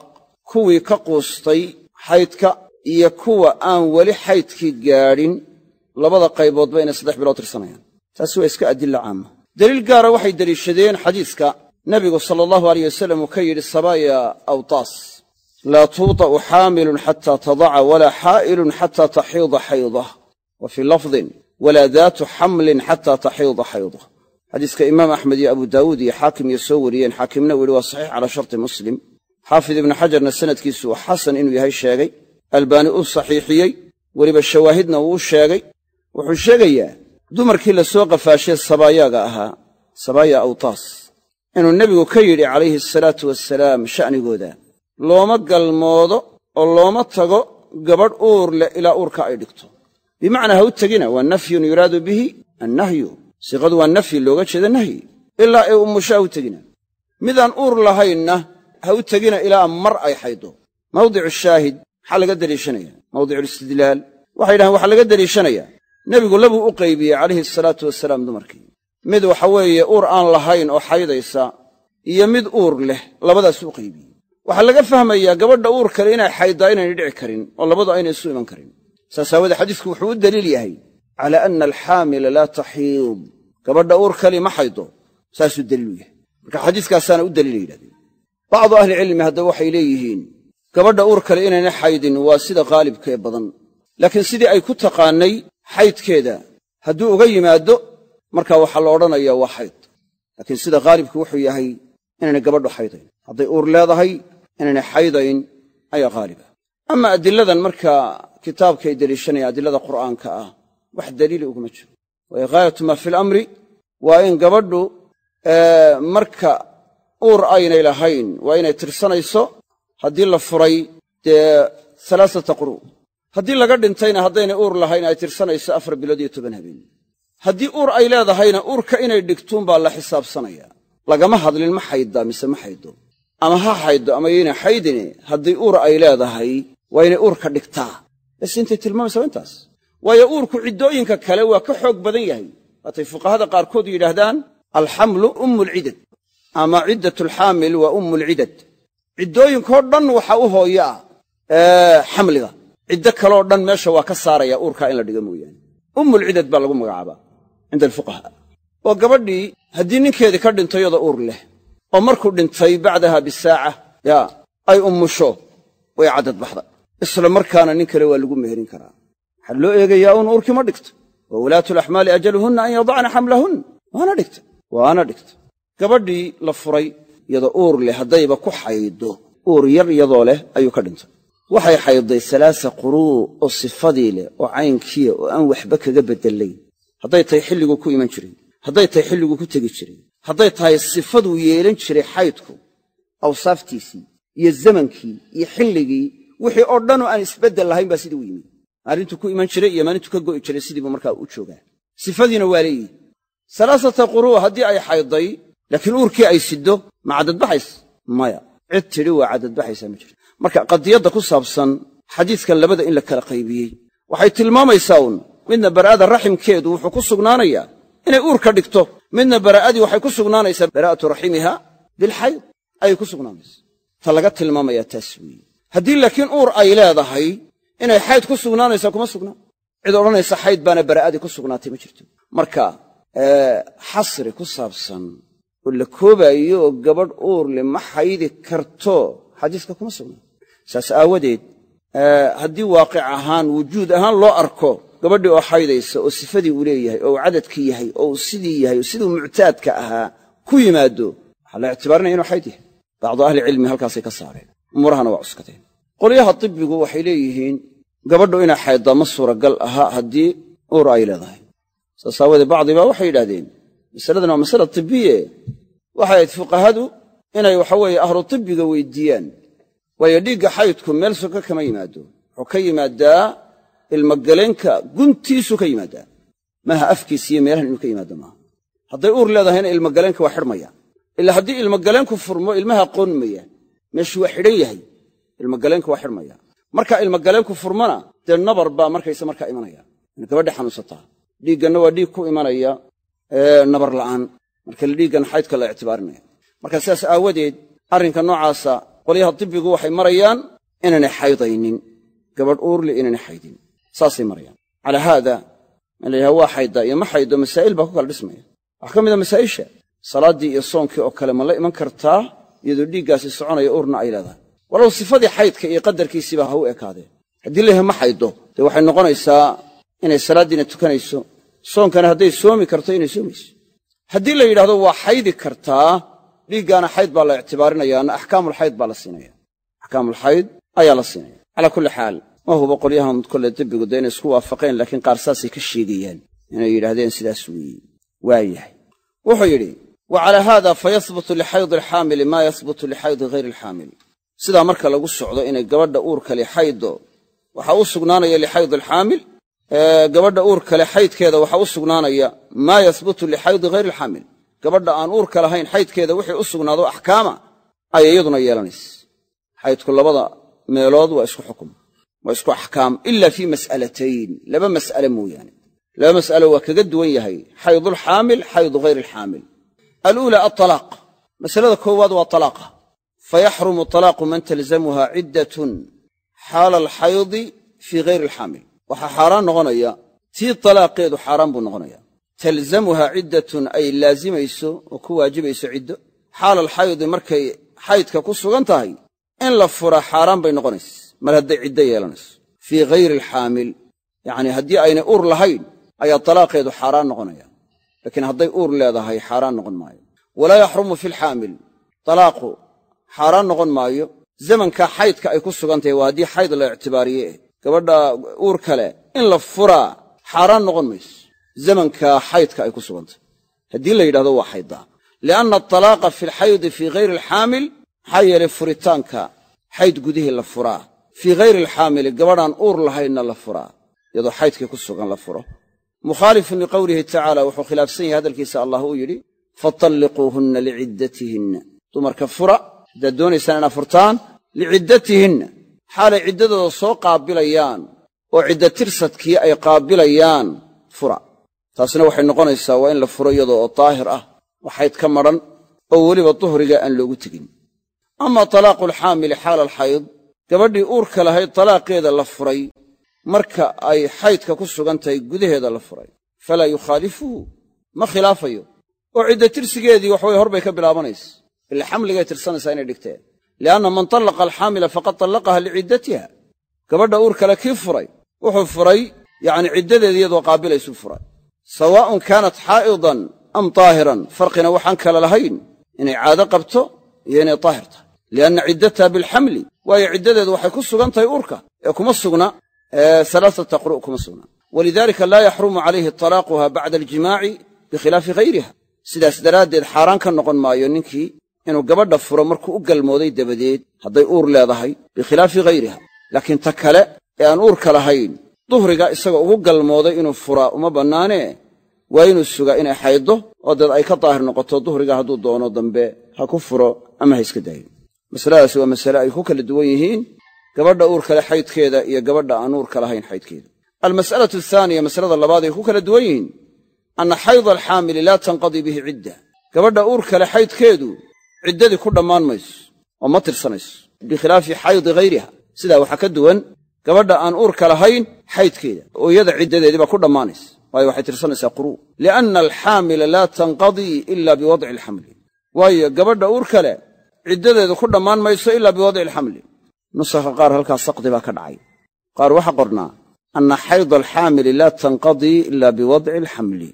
Kuwii ka quustay xaydka iyo kuwa aan weli xaydkii gaadhin labada qayboodba inay saddex bilood tirsanayaan. Taasi waa iska adilla caama deliil gaara waxay deliishadeen xadiiska nebigu sala allahu aleyh wasalam uu ka yidhi sabaaya awtaas laa tuuta'u xaamilun xataa tadaca walaa xaa'ilun xataa taxiida xaydah wa fii lafdin walaa daatu xamlin xataa taxiida xaydah xadiiska imaam axmed iyo abu daawuud iyo xaakim iyo soo wariyeen xaakimna uu yihi waa saxiix calaa sharti muslim. Xaafid ibnu xajarna sanadkiisu xasan inuu yahay sheegay albaani u saxiixiyey weliba shawaahidna uu u sheegay. Wuxuu sheegayaa dumarkii la soo qafaashee sabaayaaga ahaa sabaaya awtaas inuu nebigu ka yidhi calayhi asalaatu wasalaam sha'nigooda looma galmoodo oo looma tago gabadh uur leh ilaa uurka ay dhigto. Bimacnaa ha u tegina waa nafyun yuraadu bihi annahyu. Siiqadu waa nafyi looga jeeda nahyi. Ilaa ay ummusho ha u tegina. Midaan uur lahaynna ha u tegina ilaa mar ay xaydo. Mawdicu shaahid maxaa laga deliishanaya mawdiculistidlaal waxay yidhahaan waxaa laga deliishanayaa nebigu labuu u qaybiyey calayhi salaatu wasalaam dumarkii. Mid waxa weeye uur aan lahayn oo xaydaysa iyo mid uur leh labadaasuu u qaybiyey waxaa laga fahmayaa gabadha uur kale inay xayddaa inaynay dhici karin oo labadu aynay isu iman karin. Saas aawoodee xadiisku wuxuu u deliil yahay calaa anna alxaamila laa taxiid. Gabadha uur kali ma xaydo saasuu deliilu yahay. Marka xadiiskaasaana u deliila yidhahdeen. Bacdu ahlicilmi haddaba waxay leeyihiin gabadha uur kale inaynay xaydin waa sida qaalibkee badan. Laakiin sidii ay ku taqaannay xaydkeeda hadduu uga yimaaddo markaa waxaa la odhanayaa waa xayd. Laakiin sida haalibku wuxuu yahay inaynay gabadhu xaydayn hadday uur leedahay inaynay xaydayn ayaa haaliba ama adiladan markaa kitaabkaay deliishanayaan adilada qur'aanka ah wax daliili uguma jiro. Waayo ghaayatu maa fi waa in gabadhu marka uur aynay lahayn waa inay tirsanayso haddii la furay dee alaasata quru. Haddii laga dhintayna haddaynay uur lahayn ay tirsanayso afar bilood iyo toban habeen. Haddii uur ay leedahayna uurka inay dhigtuun baa la xisaabsanaya. Lagama hadlin ma xayddaa mise ma xaydo ama ha xayddo ama yaynay xaydine haddii uur ay leedahay waa inay uurka dhigtaa. Bas intay tilmaamaysaa intaas. Waayo uurku ciddooyinka kale waa ka xoog badan yahay. Waatay fuqahada qaarkood yidhaahdaan alxamlu ummulcidad. Ama ciddatulxaamil waa ummulcidad ciddooyinkoo dhan waxa u hooyo ah xamliga. Ciddo kaloo dhan meesha waa ka saaraya uurkaa in la dhiga mooyaane. Ummulcidad baa lagu magacaabaa cinda alfuqahaa. Oo gabadhii haddii ninkeedii ka dhinto iyadoo uur leh oo markuu dhintay bacdaha bisaaca yaa ay ummusho way caddad baxda. Isla markaana nin kale waa lagu meherin karaa. Waxaa loo eegayaa uun uurkii ma dhigto. Wa ulaatu laxmaali ajaluhunna an yadacna xamlahun waana dhigta. Waana dhigta. Gabadhii la furay iyadoo uur leh haddayba ku xaydo uur yar iyadoo leh ayuu ka dhintay. Waxay xayday salaasa quruu oo sifadii leh oo caynkiya oo aan waxba kaga beddelayn hadday tahay xilliguu ku iman jiray hadday tahay xilliguu ku tegi jiray hadday tahay sifaduu yeelan jiray xaydku awsaaftiisii iyo zamankii iyo xilligii wixii oo dhanoo aan isbeddel lahayn baa sidii u yimi. Maalintuu ku iman jiray iyo maalintuu ka go'i jiray sidiibuu markaa u joogaa. Sifadiina waa leeyihi salaasata quruu haddii ay xayday laakiin uurkii ay siddo ma caddadbaxays maya. Cid tidhi waa caddadbaxaysaa ma jirto. Marka qadiyadda ku saabsan xadiiskan labada in la kala qaybiyey waxay tilmaamaysaa uun midna bara'ada raximkeedu wuxuu ku sugnaanayaa inay uurka dhigto. Midna baraa'adii waxay ku sugnaanaysaa baraa'atu raximiha bilxayd ayay ku sugnaanaysaa. Ta laga tilmaamayaa taas weeye. Haddii laakiin uur ay leedahay inay xayd ku sugnaanaysaa kuma sugnaan. Cid odhanaysa xayd baana baraa'adii ku sugnaatay ma jirto. Marka xasri ku saabsan oo la koobaayo oo gabadh uur le ma xaydi karto. Xadiiska kuma sugnaan saas aawadeed haddii waaqic ahaan wujuud ahaan loo arko gabadhii oo xaydaysa oo sifadii uu leeyahay oo uu cadadkii yahay oo uu sidii yahay oo siduu muctaadka ahaa ku yimaado waxaa la ictibaarinaya inuu xayd yahay. Bacdu ahlicilmi halkaasay ka saareen. Umuurahana waa cuskadeen qolyaha tibbigu waxay leeyihiin gabadhu inay xayddaa ma suuragal aha haddii uur ay leedahay. Saas aawoodee bacdibaa waxay yidhahdeen masaladan waa masala tibbiye. Waxay ahayd fuqahadu inay waxa weeye ahlu tibbiga weydiiyaan. Waayo dhiigga xaydku meel soka kama yimaado. Wuxuu ka yimaadaa ilmagaleenka guntiisuu ka yimaadaa. Maaha afkiis iyo meelahan inuu ka yimaado maaha. Hadday uur leedahayna ilmagaleenka waa xidhmaya ilaa haddii ilmagaleenku furmo ilmaha qoonmaya meeshu waa xidhan yahay ilmagaleenku waa xidhmaya marka ilmagaleenku furmona dee nabar baa markaysa markaa imanaya. In gabadha xanuunsataa. Dhiigganna waa dhiig ku imanaya nabar la'aan. Marka dhiiggan xaydka la ictibaarinaya. Marka sidaas aawadeed arrinka noocaasa qolyaha tibbigu waxay marayaan inaanay xaydaynin. Gabadh uurle inaanay xaydin. Saasay marayaan. Calaa haada in la yidhaha waa xayddaa iyo ma xaydo masaa'il baa ku kala dhismaya. Waxaa ka mid a masaa'isha salaaddii iyo soonkii oo kale ma la iman kartaa iyadoo dhiiggaasi soconaya uurna ay leedahay. Walow sifadii xaydka iyo qadarkiisiiba ha u ekaadeen. Haddii layahay ma xaydo dee waxay noqonaysaa inay salaaddiina tukanayso soonkana hadday soomi karto inay soomayso. Haddii la yidhahdo waa xaydi kartaa dhiiggaana xayd baa la ictibaarinayaana axkaamulxayd baa la siinaya axkaamulxayd ayaa la siinaya calaa kulli xaal ma hubo qolyahan kolle debbigu dee inay isku waafaqeen laakiin qaar saasay ka sheegayaan inay yidhahdeen sidaas weeye. Waayahay wuxuu yidhi wa calaa haada fa yahbutu lixaydi alxaamili maa yahbutu lixaydi hayri alxaamil sidaa marka lagu socdo inay gabadha uur kale xaydo waxaa u sugnaanaya lixaydi alxaamil gabadha uur kale xaydkeeda waxaa u sugnaanaya maa yahbutu lixaydi hayri alxaamil gabadha aan uurka lahayn xaydkeeda wixii u sugnaado axkaama ayay iyaduna yeelanaysa xaydku labada meelood waa isku xukum waa isku axkaam ila fii mas'alatayn laba mas'ale mooyaane. Laba mas'alo waa kaga duwan yahay xaydulxaamil xaydu hayri alxaamil. Aluulaa altalaaq masalada koowaad waa talaaqa fayaxrumu talaaqu man talzamuha ciddatun xaala alxaydi fii hayri alxaamil waxaa xaaraan noqonaya tii talaaqeedu xaaraan buu noqonaya. Talzamuha ciddatun ay laazimayso oo ku waajibayso ciddo. Xaala alxaydi markay xaydka ku sugan tahay in la fura xaaraan bay noqonaysa mar hadday ciddo yeelanayso. Fii hayri alxaamil yacnii haddii aynay uur lahayn ayaa talaaqeedu xaaraan noqonaya. Laakiin hadday uur leedahay xaaraan noqon maayo. Walaa yaxrumu fi lxaamil talaaqu xaaraan noqon maayo. Zamankaa xaydka ay ku sugan tahay waa haddii xayd la ictibaariye eh gabadha uur kale in la furaa xaaraan noqon mayso. Zamankaa xaydka ay ku sugan tahay haddii la yidhahdo waa xayddaa lianna atalaaqa fi alxaydi fii hayri alxaamil maxaa yeelay furitaanka xayd gudihii la furaa. Fii hayri alxaamili gabadhaan uur lahaynna la furaa iyadoo xaydkii ku sugan la furo. Mukhaalifun liqowlihi tacaala wuxuu khilaafsan yahay hadalkiisa allah uu yidhi fatalliquuhunna liciddatihinna dumarka fura haddaad doonaysaan inaad furtaan liciddatihinna xaalay ciddadooda soo qaabilayaan oo cidda tirsadkii ay qaabilayaan fura. Taasna waxay noqonaysaa waa in la furo iyadoo oo daahir ah oo xayd ka madhan oo weliba duhriga aan loogu tegin. Ama talaaqu alxaamili xaala alxayd gabadhii uurka lahayd talaaqeeda la furay marka ay xaydka ku sugan tahay gudaheeda la furay. Falaa yukhaalifuhu ma khilaafayo. Oo cidda tirsigeedii waxway horbay ka bilaabanaysa. Ila xamligay tirsanaysaa inay dhigteen lianna man tallaqa alxaamila faqad tallaqaha liciddatiha gabadha uur kale kii furay wuxuu furay yacni ciddadeedii iyadoo qaabilaysuu furay sawaa'un kaanat xaa'idan am daahiran farqina waxaan kala lahayn inay caado qabto iyo inay daahir tahay lianna ciddataha bilxamli waayo ciddadeedu waxay ku sugan tahay uurka ee kuma sugna alaasata quru' kuma sugna walidaalika laa yaxrumu calayhi talaaquha bacda aljimaaci bikhilaafi hayriha sidaas daraaddeed xaaraan ka noqon maayo ninkii inuu gabadha furo markuu u galmooday dabadeed hadday uur leedahay bikhilaafi hayriha laakiin ta kale ee aan uurka lahayn duhriga isagoo ugu galmooday inuu furaa uma bannaanee waa inuu sugaa inay xayddo oo deed ay ka daahir noqoto duhriga hadduu doono dambe ha ku furo ama ha iska daayo. Masaladaasi waa masale ay ku kala duwan yihiin gabadha uur kale xaydkeeda iyo gabadha aan uurka lahayn xaydkeeda. Almas'alatu athaaniya masalada labaad ay ku kala duwan yihiin anna xayda alxaamili laa tanqadii bihi cidda. Gabadha uur kale xaydkeedu ciddadii ku dhammaan mayso oo ma tirsanayso bikhilaafi xaydi hayriha sidaa waxaa ka duwan gabadha aan uurka lahayn xaydkeeda oo iyada ciddadeediibaa ku dhammaanaysa. Waayo waxay tirsanaysaa quruu lianna alxaamila laa tanqadii ila biwadci alxamli waayo gabadha uur kale ciddadeedu ku dhammaan mayso ilaa biwadci alxamli nusakha qaar halkaas saqdi baa ka dhacay. Qaar waxaa qornaa anna xayda alxaamili laa tanqadii ila biwadci alxamli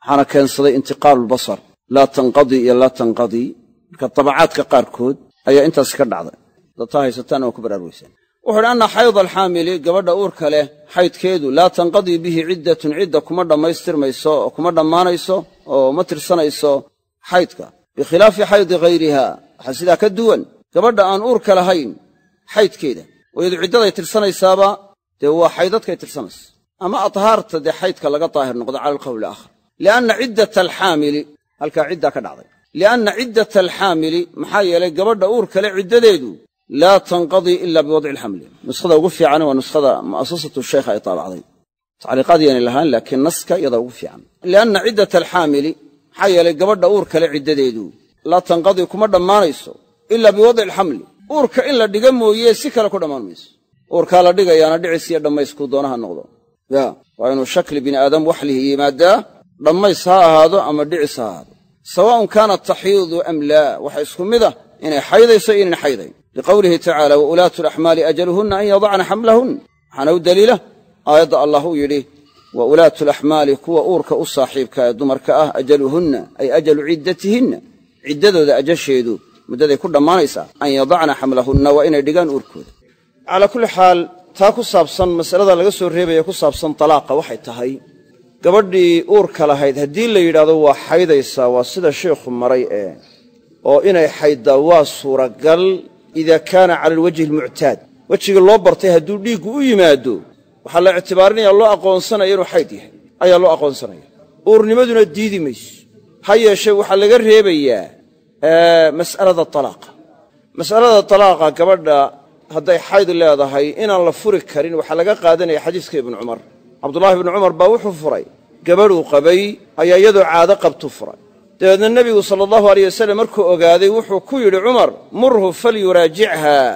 waxaana keensaday intiqaalu lbasar laa tanqadii iyo laa tanqadii marka tabacaadka qaarkood ayaa intaas ka dhacday. Dataa haysataana waa ku baraarweysaan wuxu uhi anna xayda alxaamili gabadha uurka leh xaydkeedu laa tanqadii bihi ciddatun cidda kuma dhammaystirmayso oo kuma dhammaanayso oo ma tirsanayso xaydka bikhilaafi xaydi hayriha waxaa sidaa ka duwan. Gabadha aan uurka lahayn xaydkeeda oo iyadu ciddaday tirsanaysaaba dee waa xaydadkay tirsanaysa. Ama adhaarta dee xaydka laga daahir noqdo cala alqawli aakhar. Lianna ciddata alxaamili halkaa ciddaa ka dhacday lianna ciddata alxaamili maxaa yeelay gabadha uur kale ciddadeedu laa tanqadii ila biwadci alxamli nuskhada ugu fiicani waa nuskhada mu'asasatu sheykha ay taabacday tacliiqaad yaynay lahaan laakiin naska iyadaa ugu fiican lianna ciddata alxaamili maxaa yeelay gabadha uur kale ciddadeedu laa tanqadii kuma dhammaanayso ila biwadci alxamli uurka in la dhiga mooye si kale ku dhammaan mayso uurkaa la dhigayaana dhicis iyo dhammayskuu doonaha noqdo ya waa inuu shakli bini aadam waxlihi yimaadaa dhammays ha ahaado ama dhicis ha ahaado sawaa'un kaanat taxiidu am laa waxa isku mid ah inay xaydayso inan xaydayn. Liqowlihi tacaala wa ulaatu alaxmaali ajaluhunna an yadacna xamlahun. Waxaana u daliila aayadda allah uu yidhi wa ulaatu alaxmaali kuwa uurka u saaxiibka ee dumarka ah ajaluhunna ay ajalu ciddatihinna. Ciddadooda ajasheedu muddaday ku dhammaanaysaa an yadacna xamlahunna waa inay dhigaan uurkooda. Calaa kulli xaal taa ku saabsan masalada gabadhii uurka lahayd haddii la yidhaahdo waa xaydaysaa waa sida sheikhu maray ee oo inay xayddaa waa suuragal idaa kaana cala alwajhi almuctaad wejigii loo bartay hadduu dhiiggu u yimaado waxaa la ictibaarinaya loo aqoonsanaya inuu xayd yahay. Ayaa loo aqoonsanaya. Uurnimaduna diidi mayso. Ha yeeshee waxaa laga reebayaa mas'alada talaaqa. Mas'alada talaaqa gabadha hadday xayd leedahay inaan la furi karin waxaa laga qaadanaya xadiiska ibnu cumar cabdullaahi ibnu cumar baa wuxuu furay. Gabadhuu qabay ayaa iyadoo caado qabtu furay. Dabeedna nebigu sala allahu aleyh wasallam markuu ogaaday wuxuu ku yidhi cumar murhu falyuraajichaa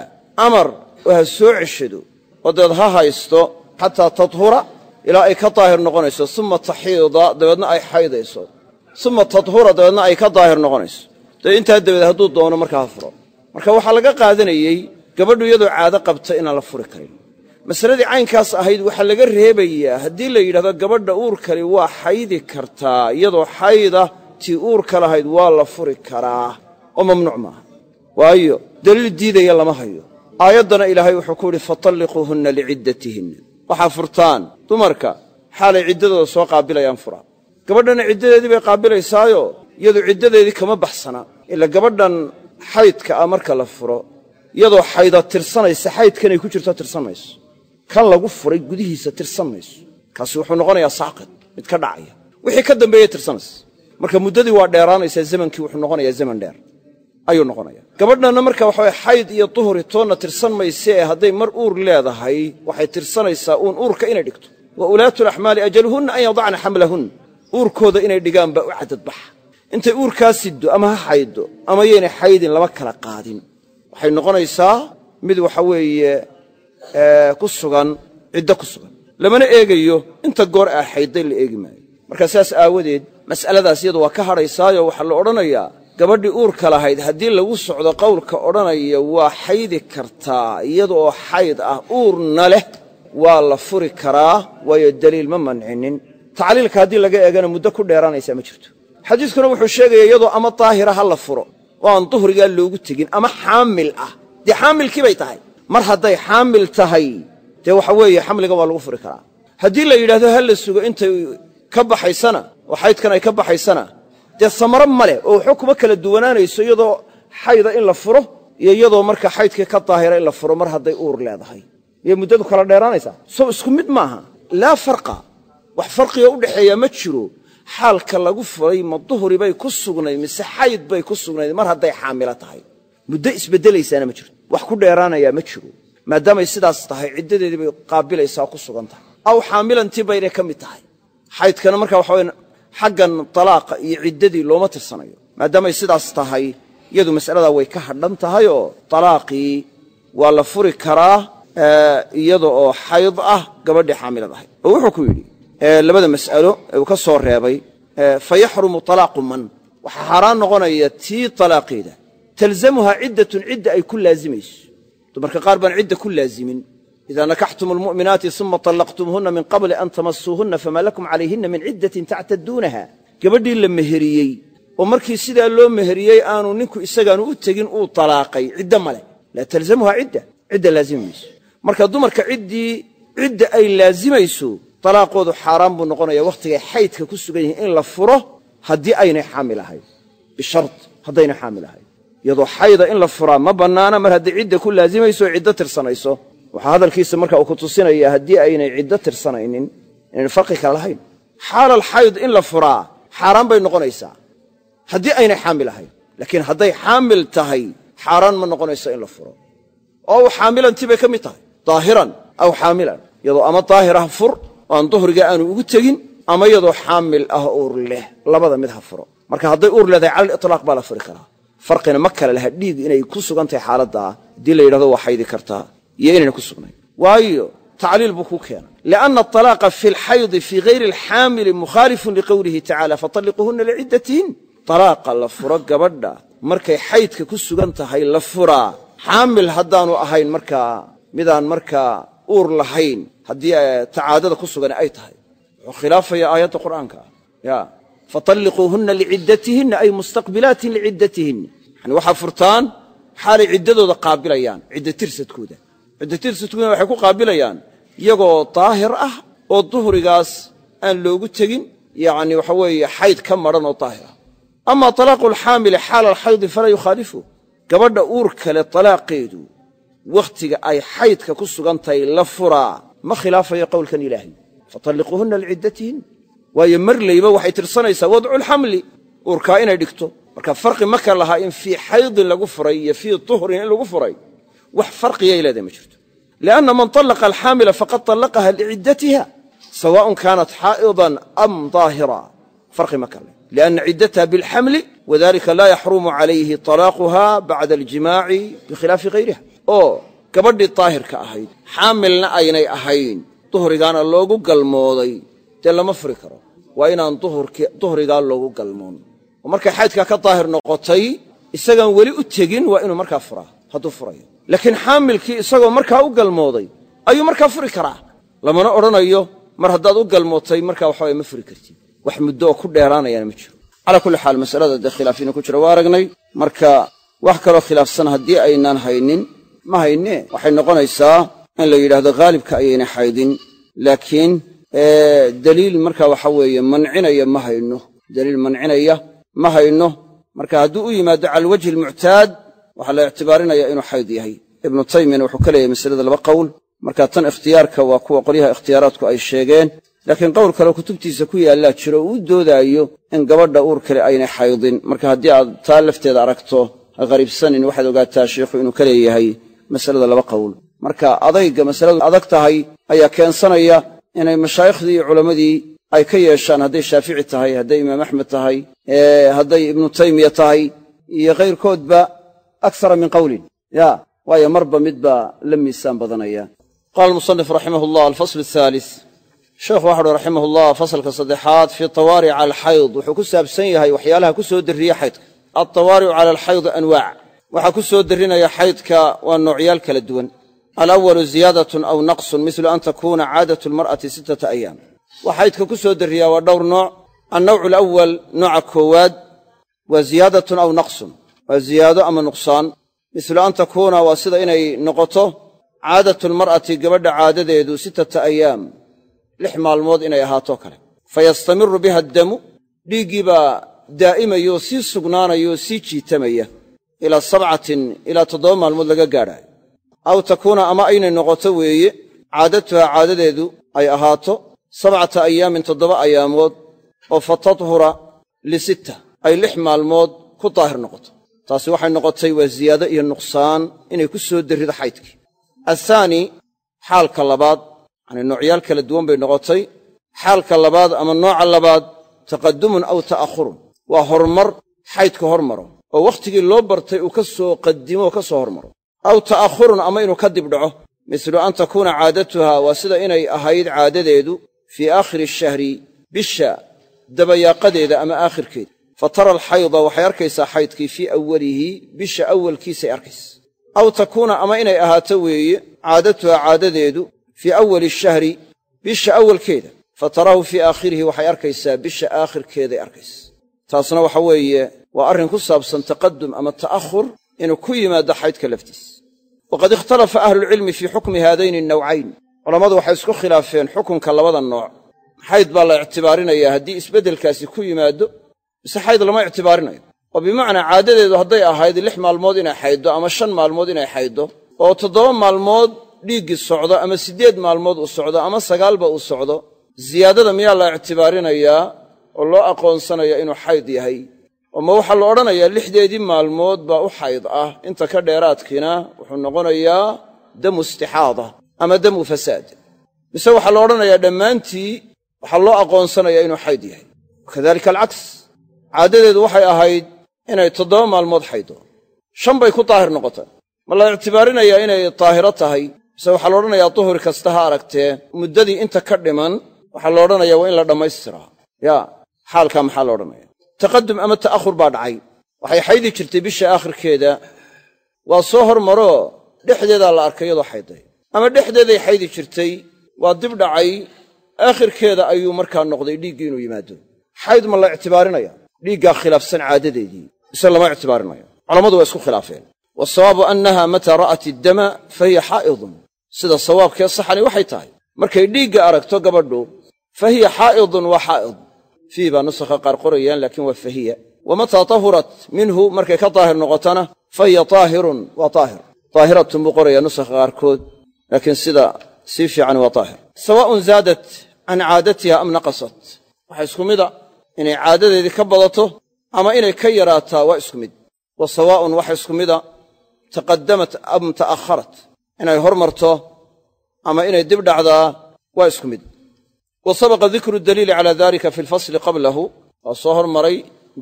amar oo ha soo ceshado oo dabeed ha haysto xataa tadhura ilaa ay ka daahir noqonayso. Uma taxiida dabeedna ay xaydayso. Uma tadhura dabeedna ay ka daahir noqonayso. Dabeed intaa dabadeed hadduu doono markaa ha furo. Marka waxaa laga qaadanayey gabadhu iyadoo caado qabta inaan la furi karin masaladii caynkaas ahayd waxaa laga reebayaa haddii la yidhahdo gabadha uurkani waa xaydi kartaa iyadoo xayda tii uurka lahayd waa la furi karaa. Oo mamnuuc maaha. Waayo daliil diidaya lama hayo. Aayaddana ilaahay wuxuu ku yidhi fatalliquuhunna liciddatihinna waxaa furtaan dumarka xaalay ciddadooda soo qaabilayaan fura. Gabadhana ciddadeedii bay qaabilaysaayo iyadu ciddadeedii kama baxsana. Ila gabadhan xaydka ah marka la furo iyadoo xayda tirsanaysa xaydkanay ku jirto tirsan mayso kan lagu furay gudihiisa tirsan mayso. Kaasi wuxuu noqonayaa saaqid mid ka dhacaya. Wixii ka dambeeyey tirsanaysa marka muddadii waa dheeraanaysaa zamankii wuxuu noqonayaa zaman dheer. Ayuu noqonaya gabadhanna marka waxaway xayd iyo duhri toonna tirsan maysee hadday mar uur leedahay waxay tirsanaysaa uun uurka inay dhigto. Wa ulaatulaxmaali ajaluhunna an yadacna xamlahunna uurkooda inay dhigaan baa u cadadbaxa intay uurkaa siddo ama ha xaydo ama yaynay xaydin lama kala qaadin. Waxay noqonaysaa mid waxa weeye ku sugan ciddo ku sugan. Lamana eegayo inta goor aa xaydday la eegi maayo. Marka sidaas aawadeed mas'aladaas iyadu waa ka hadhaysaayo waxaa la odhanayaa gabadhii uurka lahayd haddii lagu socdo qowlka odhanaya waa xaydi kartaa iyada oo xayd ah uurna leh waa la furi karaa waayo daliil ma mancinin. Tacliilka haddii laga eegana muddo ku dheeraanaysaa ma jirto. Xadiiskuna wuxuu sheegaya iyadoo ama daahira ha la furo oo aan duhrigaa loogu tegin ama xaamil ah. Dee xaamilkii bay tahay mar hadday xaamil tahay dee waxa weeye xamliga waa lagu furi karaa. Haddii la yidhahdo ha la sugo intay ka baxaysana oo xaydkan ay ka baxaysana dee samaro ma leh oo waxba kuma kala duwanaanayso iyadoo xayda in la furo iyo iyadoo marka xaydkii ka daahira in la furo mar hadday uur leedahay. Miyay muddadu kala dheeraanaysaa sow isku mid maaha laa farqa wax farqiga u dhexeeya ma jiro. Xaalka lagu furay ma duhri bay ku sugnayd mise xayd bay ku sugnayd mar hadday xaamilo tahay. Muddo isbeddelaysaana ma jirto wax ku dheeraanayaa ma jiro maadaamay sidaas tahay ciddadeedii bay qaabilaysaa ku sugan tahay. Aw xaamilantii baynay ka mid tahay. Xaydkana marka waxa weye xaggan talaaqa iyo ciddadii looma tirsanayo. Maadaamay sidaas tahay iyadu mas'aladaa way ka hadhan tahayoo talaaqii waa la furi karaa iyada oo xayd ah gabadhii xaamilad ahayd. Oo wuxuu ku yidhi labada mas'alo uu ka soo reebay fa yaxrumu talaaqu man. Waxaa xaaraan noqonaya tii talaaqeeda talzamuhaa ciddatun cidda ay ku laazimayso dumarka qaar baan cidda ku laazimin idaa nakaxtum almu'minaati uma طallaqtumuuhunna min qabli an tamasuuhunna famaa lakum calayhinna min ciddatin tactadduunaha gabadhii la meheriyey oo markii sidaa loo meheriyey aanu ninku isagaanu u tegin uu talaaqay ciddo ma leh. Laa talzamuhaa cidda cidda laazimi mayso marka dumarka ciddii cidda ay laazimayso talaaqoodu xaaraan buu noqonaya wakhtigay xaydka ku sugan yihiin in la furo haddii aynay xaamil iyadoo xayda in la furaa ma bannaana mar hadday cidda ku laazimayso o ciddo tirsanayso. Waxaa hadalkiisa marka uu ku tusinayaa haddii aynay ciddo tirsanaynin inayn farqi kale lahayn. Xaalal xayd in la furaa xaaraan bay noqonaysaa. Haddii aynay xaamil ahayn laakiin hadday xaamil tahay xaaraan ma noqonayso in la furo. Oo u xaamilantii bay ka mid tahay. Daahiran aw xaamilan. Iyadoo ama daahir ah fur aan duhriga aanu ugu tegin ama iyadoo xaamil ah uur leh labada mid ha furo. Marka hadday uur leedahay cala litlaaq baa la furi karaa farqina ma kale laha dhiig inay ku sugan tahay xaaladdaa haddii la yidhahdo waa xaydi kartaa iyo inayna ku sugnayn waayo tacliil buu ku keenay. Lianna atalaaqa fi lxaydi fii hayri alxaamili mukhaalifun liqowlihi tacala fatalliquuhunna liciddatihin talaaqa la furo gabadha markay xaydka ku sugan tahay la furaa. Xaamil haddaanu ahayn markaa midaan markaa uur lahayn haddii tacaadada ku sugan ay tahay. Wuxuu khilaafaya aayadda qur'aanka. Ah ya fatalliquuhunna liciddatihinna ay mustaqbilaatin liciddatihinna yani waxaa furtaan xaalay ciddadooda qaabilayaan cidda tirsadkooda. Cidda tirsadkoodana waxay ku qaabilayaan iyagoo daahir ah oo duhrigaas aan loogu tegin yacni waxa weeye xayd ka madhan oo daahir ah. Ama talaaqu alxaamili xaala alxaydi falaa yukhaalifu. Gabadha uur kale talaaqeedu wakhtiga ay xaydka ku sugan tahay la furaa. Ma khilaafayo qowlkan ilaahay? Fatalliquuhunna liciddatihin waayo marlayba waxay tirsanaysaa wadculxamli uurkaa inay dhigto marka farqi maka lahaa in fii xaydin lagu furay iyo fii tuhrin in lagu furay wax farqiyay leedahay ma jirto. Lianna man tallaqa alxaamila faqad tallaqaha liciddatiha sawaaءun kaanat xaa'idan am daahira. Farqi maka leh lianna ciddataha bilxamli wadalika laa yaxrumu calayhi talaaquha bacda aljimaaci bikhilaafi hayriha oo gabadhii daahirka ahayd xaamilna aynay ahayn duhrigaana loogu galmooday dee lama furi karo. Waa inaan duhrigaa loogu galmoon oo markay xaydkaa ka daahir noqotay isagaan weli u tegin waa inuu markaa furaa hadduu furayo. Laakiin xaamilkii isagoo markaa u galmooday ayuu markaa furi karaa. Lamana odhanayo mar haddaad u galmootay markaa waxaway ma furi kartid. Wax muddo ku dheeraanayaana ma jiro. Calaa kulli xaal masalada dee khilaaf ku jiro waa aragnay. Marka wax kaloo khilaafsan haddii aynaan haynin ma hayne. Waxay noqonaysaa in la yidhaahdo haalibka ayaynay xaydin. Laakiin daliil marka waxa weeye mancinaya ma hayno. Daliil mancinaya ma hayno. Marka hadduu u yimaado cala alwajhi almuctaad waxaa la ictibaarinaya inuu xayd yahay. Ibnu taymiyana wuxuu ka leeyahay masalada laba qowl. Marka tan ikhtiyaarka waa kuwa qolyaha ikhtiyaaraadku ay sheegeen. Laakiin qowl kaleo kutubtiisa ku yaallaa jiro uu doodaayo in gabadha uur kale aynay xaydin. Marka haddii aad taa lafteeda aragto ha qariibsanin waxaad ogaataa sheikhu inuu ka leeyahay masalada laba qowl. Marka adayga masaladu adag tahay ayaa keensanaya inay mashaaikhdii iyo culammadii ay ka yeeshaan hadday shaafici tahay hadday imaam axmed tahay hadday ibnu taymiya tahay iyo kayrkoodba akara min qawlin. Ya waayo marba midbaa la miisaan badanaya. Qaala musanif raximah llah alfasl athaalis sheekhu waxa uhi raximah llah fasalka saddexaad fii tawaaric alxayd wuxuu ku saabsan yahay waxyaalaha ku soo derriya xaydka altawaaricu cala alxayd anwaac waxaa ku soo derrinaya xaydka waa noocyaal kala duwan. Alawalu ziyaadatun aw naqsun mislu an takuuna caadatu lmar'ati sittata ayaam waa xaydka ku soo derriyaa waa dhowr nooc. Annawcu alawal nooca koowaad waa ziyaadatun aw naqsun. Waa ziyaado ama nuqsaan. Mislu an takuuna waa sida inay noqoto caadatu lmar'ati gabadha caadadeedu sittata ayaam lix maalmood inay ahaatoo kale. Fa yastamiru biha addamu dhiiggii baa daa'imayoo sii sugnaanayoo sii jiitamaya. Ilaa sabcatin ilaa toddoba maalmood laga gaadhaayo aw takuuna ama aynay noqoto weeye caadatuhaa caadadeedu ay ahaato sabcata ayaamin toddoba ayaamood oo fa tadhura lisitta ay lix maalmood ku daahir noqoto. Taasi waxay noqotay waa ziyaado iyo nuqsaan inay ku soo derrido xaydkii athaani xaalka labaad yacanii noocyaal kala duwan bay noqotay. Xaalka labaad ama nooca labaad taqaddumun aw ta'akhurun waa horumar xaydka hormaro oo wakhtigii loo bartay uu ka soo qadimo oo ka soo hormaro. Aw ta'akhurun ama inuu ka dib dhaco. Mislu an takuuna caadatuha waa sida inay ahayd caadadeedu fii aakhiri shahri bisha dabayaaqadeeda ama aakhirkeeda fa tara alxayda waxay arkaysaa xaydkii fii awwalihi bisha awalkiisay arkaysa aw takuuna ama inay ahaato weeye caadatuha caadadeedu fii awali shahri bisha awalkeeda fa taraahu fii aakhirihi waxay arkaysaa bisha aakhirkeeday arkaysa taasna waxa weeye waa arrin ku saabsan taqadum ama ta'ahur inuu ku yimaado xaydka laftiis waqad ikhtalafa ahlulcilmi fii xukmi haadayni annawcayn culammadu waxay isku khilaafeen xukunka labada nooc. Xayd baa la ictibaarinayaa haddii isbeddelkaasi ku yimaado mise xayd lama ictibaarinayo. Oo bimacnaa caadadeedu hadday ahayd lix maalmood inay xayddo ama shan maalmood inay xayddo oo toddoba maalmood dhiiggii socdo ama siddeed maalmood uu socdo ama sagaalba uu socdo ziyaadada miyaa la ictibaarinayaa oo loo aqoonsanaya inuu xayd yahay? Oo ma waxaa la odhanayaa lixdeedii maalmood baa u xayd ah? Inta ka dheeraadkiina wuxuu noqonayaa damu istixaada ama damu fasaad. Mise waxaa la odhanayaa dhammaantii waxaa loo aqoonsanayaa inuu xayd yahay. Wakadalika alcaks caadadeedu waxay ahayd inay toddoba maalmood xayddo shan bay ku daahir noqotay. Ma la ictibaarinayaa inay daahiro tahay? Mise waxaa la odhanayaa duhuri kasta ha aragtee? Muddadii inta ka dhiman waxaa la odhanayaa waa in la dhammaystiraa yaa xaalkaa maxaa la odhanaya taqadum ama ta'ahur baa dhacay. Waxay xaydi jirtay bisha aakhirkeeda. Waa soo hormaroo dhexdeedaa la arkay iyadoo xayday ama dhexdeeday xaydi jirtay waa dib dhacay aakhirkeeda ayuu markaa noqday dhiiggii inuu yimaado. Xayd ma la ictibaarinaya. Dhiiggaa khilaafsan caadadeedii mise lama ictibaarinayo culammadu waa isku khilaafeen. Wasawaabu annaha mataa ra'at iddama fa hiya xaa'idun. Sida sawaabkee saxani waxay tahay. Markay dhiigga aragto gabadhu fa hiya xaa'idun waa xaa'id. Fii baa nusakha qaar qorayaan laakiin waa fahiya wa mataa tahurat minhu markay ka daahir noqotona fa hiya taahirun waa taahir. Taahiratun buu qorayaa nusakha qaarkood laakiin sida sii fiican waa taahir. Sawaa'un zaadat can caadatiha am naqasat. Waxaa isku mida inay caadadeedii ka badato ama inay ka yaraataa waa isku mid. Wa sawaa'un waxa isku mida taqaddamat am ta'akharat. Inay hormarto ama inay dib dhacdaa waa isku mid. Wa sabaqa dikru daliili calaa dalika fi lfasli qablahu waa soo hormaray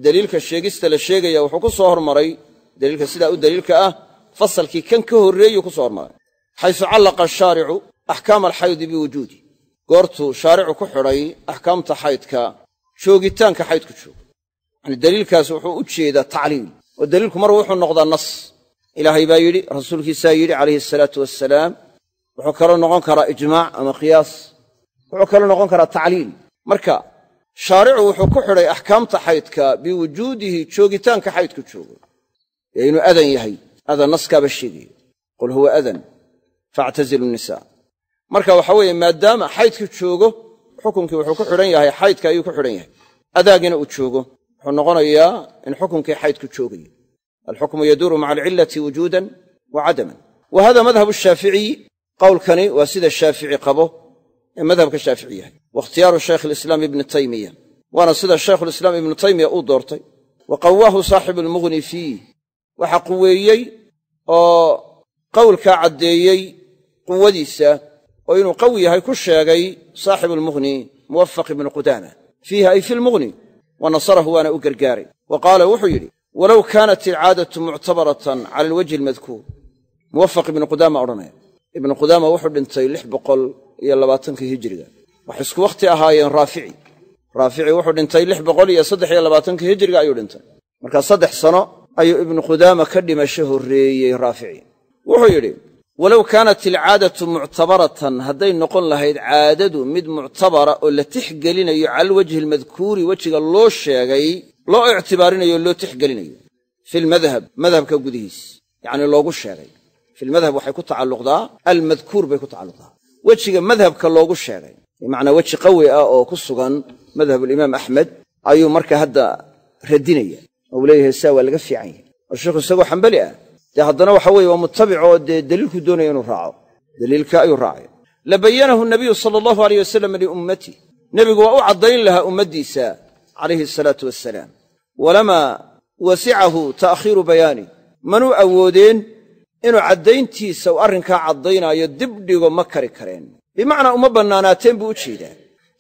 daliilka sheegista la sheegaya wuxuu ku soo hormaray daliilka sidaa u daliilka ah fasalkii kan ka horreeyuu ku hormaray xaysu callaqa ashaaricu axkaama alxaydi biwujuudi goortuu shaaricu ku xidhay axkaamta xaydka joogitaanka xaydku joogo yacni daliilkaas wuxuu u jeedaa tacliil oo daliilku mar wuxuu noqdaa nas ilaahay baa yidhi rasuulkiisaa yidhi calayhi asalaatu wassalaam wuxuu kaloo noqon karaa ijmaac ama qiyaas wuxuu kaloo noqon karaa tacliil marka shaaricu wuxuu ku xidhay axkaamta xaydka biwujuudihi joogitaanka xaydku joogo ee adan yahay adan naskaaba sheegaya qul huwa adan faactazilu nisaa. Marka waxa weeye maadaama xaydku joogo xukunkii wuxuu ku xidhan yahay xaydka ayuu ku xidhan yahay. Adaagina uu joogo wuxuu noqonayaa in xukunkii xaydku joogayo alxukmu yaduuru maca alcillati wujuudan wa cadaman. Wa hada madhabu shaaficiyi qowlkani waa sida shaafici qabo ee madhabka shaafici yahay. Wa ikhtiyaaru shaykh alislaam ibni taymiya. Waana sida shaykhulislaam ibnu taymiya uu doortay. Wa qawaahu saaxibu almughni fiih waxa quweeyey oo qowlkaa caddeeyey quwadiisa oo inuu qawi yahay ku sheegay saaxibu almughni muwafaq ibnu qudaama. Fiihi ay fi lmughni wa nasarahu waana u gargaaray. Wa qaala wuxuu yidhi walow kaanat alcaadatu muctabaratan cala alwajhi almadkuur. Muwafaq ibnu qudaama odhanaya. Ibnu qudaama wuxuu dhintay lix boqol iyo labaatankii hijiriga. Waxay isku wakhti ahaayeen raafici. Raafici wuxuu dhintay lix boqol iyo saddex iyo labaatankii hijiriga ayuu dhintay. Markaa saddex sano ayuu ibnu qudaama ka dhimasho horreeyey raafici. Wuxuu yidhi walow kaanat alcaadatu muctabaratan hadday noqon lahayd caadadu mid muctabara oo la tixgelinayo cala alwajhi almadkuuri wejiga loo sheegay loo ictibaarinayo loo tixgelinayo. Fi lmadhab madhabka gudihiis yacnii loogu sheegay. Filmadhab waxay ku tacalluqdaa almadkuur bay ku tacalluqdaa. Wejiga madhabka loogu sheegay bimacnaa weji qawi ah oo ku sugan madhabulimaam axmed ayuu marka hadda radinaya. Oo uu leeyahay saa waa laga fiican yahay. Oo sheikhu isagoo xambali ah dee haddana waxa weeye waa mutabic oo dee daliilku doonaya inuu raaco. Daliilka ayuu raacaya la bayanahu nabiyu sala allahu aleyh wasalam liummatih nebigu waa u caddayn lahaa ummaddiisa calayhi asalaatu wassalaam. Walamaa wasicahu ta'khiiru bayaani. Manuu awoodeen inuu caddayntiisa uu arrinkaa caddaynaayo dib dhigo ma kari kareen. Bimacnaa uma bannaanaateen buu u jeedaa.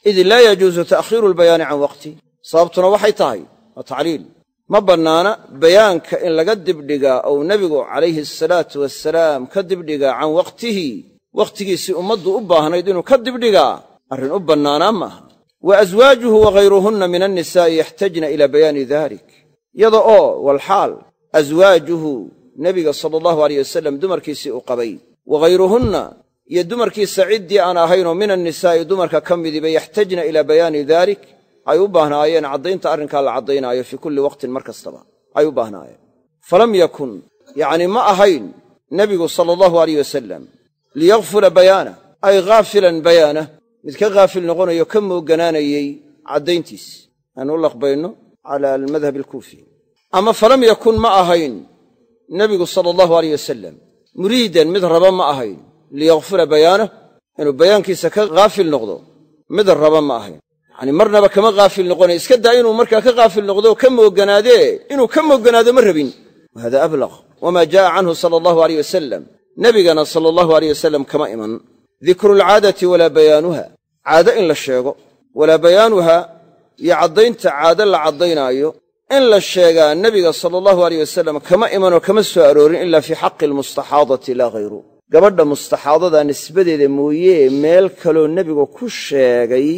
Id laa yajuusu ta'khiiru albayaani can waqti. Sababtuna waxay tahay waa tacliil ma bannaana bayaanka in laga dibdhigaa ou nebigu calayhi asalaatu wasalaam ka dibdhigaa can waqtihi wakhtigiisii ummaddu u baahnayd inuu ka dibdhigaa arrin u bannaanaa maaha wa aswaajuhu wagayruhunna min annisaa'i yaxtajna ilaa bayaani dalik yada oo walxaal aswaajuhu nebiga sala allahu aleyh wasalam dumarkiisii uu qabay. Wagayruhunna iyo dumarkiisa ciddii aan ahaynoo min annisaa'i dumarka ka midiba yaxtajna ilaa bayaani dalik ay u baahnaayeen caddaynta arrinkaa la caddaynaayo fii kulli waqtin mar kastaba ay u baahnaayeen. Falam yakun yacnii ma ahayn nebigu sala allahu aleyh wasalam liyakfula bayaana ay khaafilan bayaanah mid ka haafil noqonayo ka mooganaanayey caddayntiis. Aan u laqbayno cala almadhab alkuufi. Ama falam yakun ma ahayn nebigu sala allahu aleyh wasalam muriidan mid raba ma ahayn liyakfula bayaanah inuu bayaankiisa ka haafil noqdo mid raba ma ahayn yacanii marnaba kama haafil noqonay iska daa inuu markaa ka haafil noqdooo ka mooganaadee inuu ka mooganaado ma rabin. Wa hada ablaq wamaa jaa'a canhu sala allahu aleyh wasalam nebigana sala allahu aleyh wasalam kama iman. Dikrualcaadati walaa bayaanuha. Caado in la sheego. Walaa bayaanuha iyo caddaynta caado la caddaynaayo in la sheegaa nebiga sala allahu aleyh wasalam kama imanoo kama soo aroorin ilaa fii xaqi almustaxaadati laa hayru gabadha mustaxaadada nisbadeeda mooyee meel kaloo nebigu ku sheegay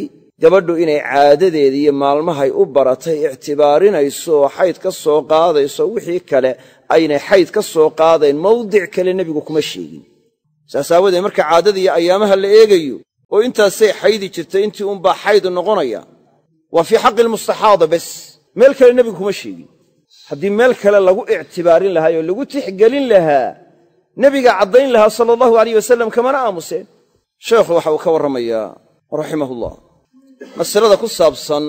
gabadhu inay caadadeeda iyo maalmahay u baratay ictibaarinayso oo xayd ka soo qaadayso wixii kale aynay xayd ka soo qaadayn mawdic kale nebigu kuma sheegin. Saas aawadeed marka caadada iyo ayaamaha la eegayo oo intaasay xaydi jirtay intii uunbaa xayd noqonaya waa fii xaqi almustaxaada bes. Meel kale nebigu kuma sheegin. Haddii meel kale lagu ictibaarin lahaa oo lagu tixgelin lahaa nebiga caddayn lahaa sala allahu alayh wasalam kamana aamuseen sheekhu waxa uu ka warramayaa raximahullah masalada ku saabsan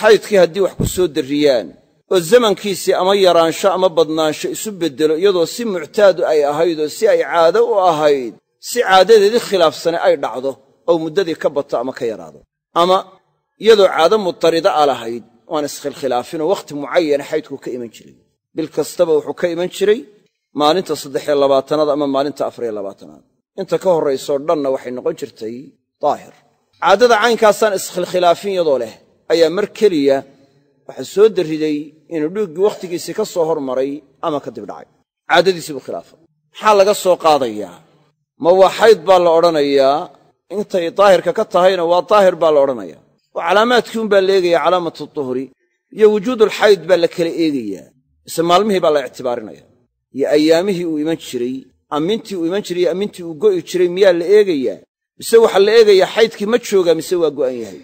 xaydkii haddii wax ku soo darriyaan oo zamankiisii ama yaraansho ama badnaansho isu beddelo iyadoo si muctaadu ay ahayd oo si ay caado u ahayd si caadadeedii khilaafsane ay dhacdo oo muddadii ka bato ama ka yaraado. Ama iyadoo caado mutarida a lahayd waan iskhilkhilaafinoo wakhti mucayana xaydku ka iman jiray. Bil kastaba wuxuu ka iman jiray maalinta saddexiyo labaatanaad ama maalinta afariyo labaatanaad. Inta ka horraysoo dhanna waxay noqon jirtay daahir caadada caynkaasaan iskhilkhilaafin yadoo leh ayaa mar keliya waxaa soo darriday inuu dhiiggii wakhtigiisii ka soo hormaray ama ka dibdhacay caadadiisii buu khilaafay maxaa laga soo qaadayaa? Ma waa xayd baa la odhanayaa? Intay daahirka ka tahayna waa daahir baa la odhanayaa. Oo calaamaadkii unbaa la eegayaa calaamatu duhri iyo wujuudulxayd baa la kala eegayaa. Mise maalmihii baa la ictibaarinaya iyo ayaamihii uu iman jiray ammintii uu iman jiray iyo ammintii uu go'i jiray miyaa la eegayaa mise waxaa la eegayaa xaydkii ma joogaa mise waa go'an yahay.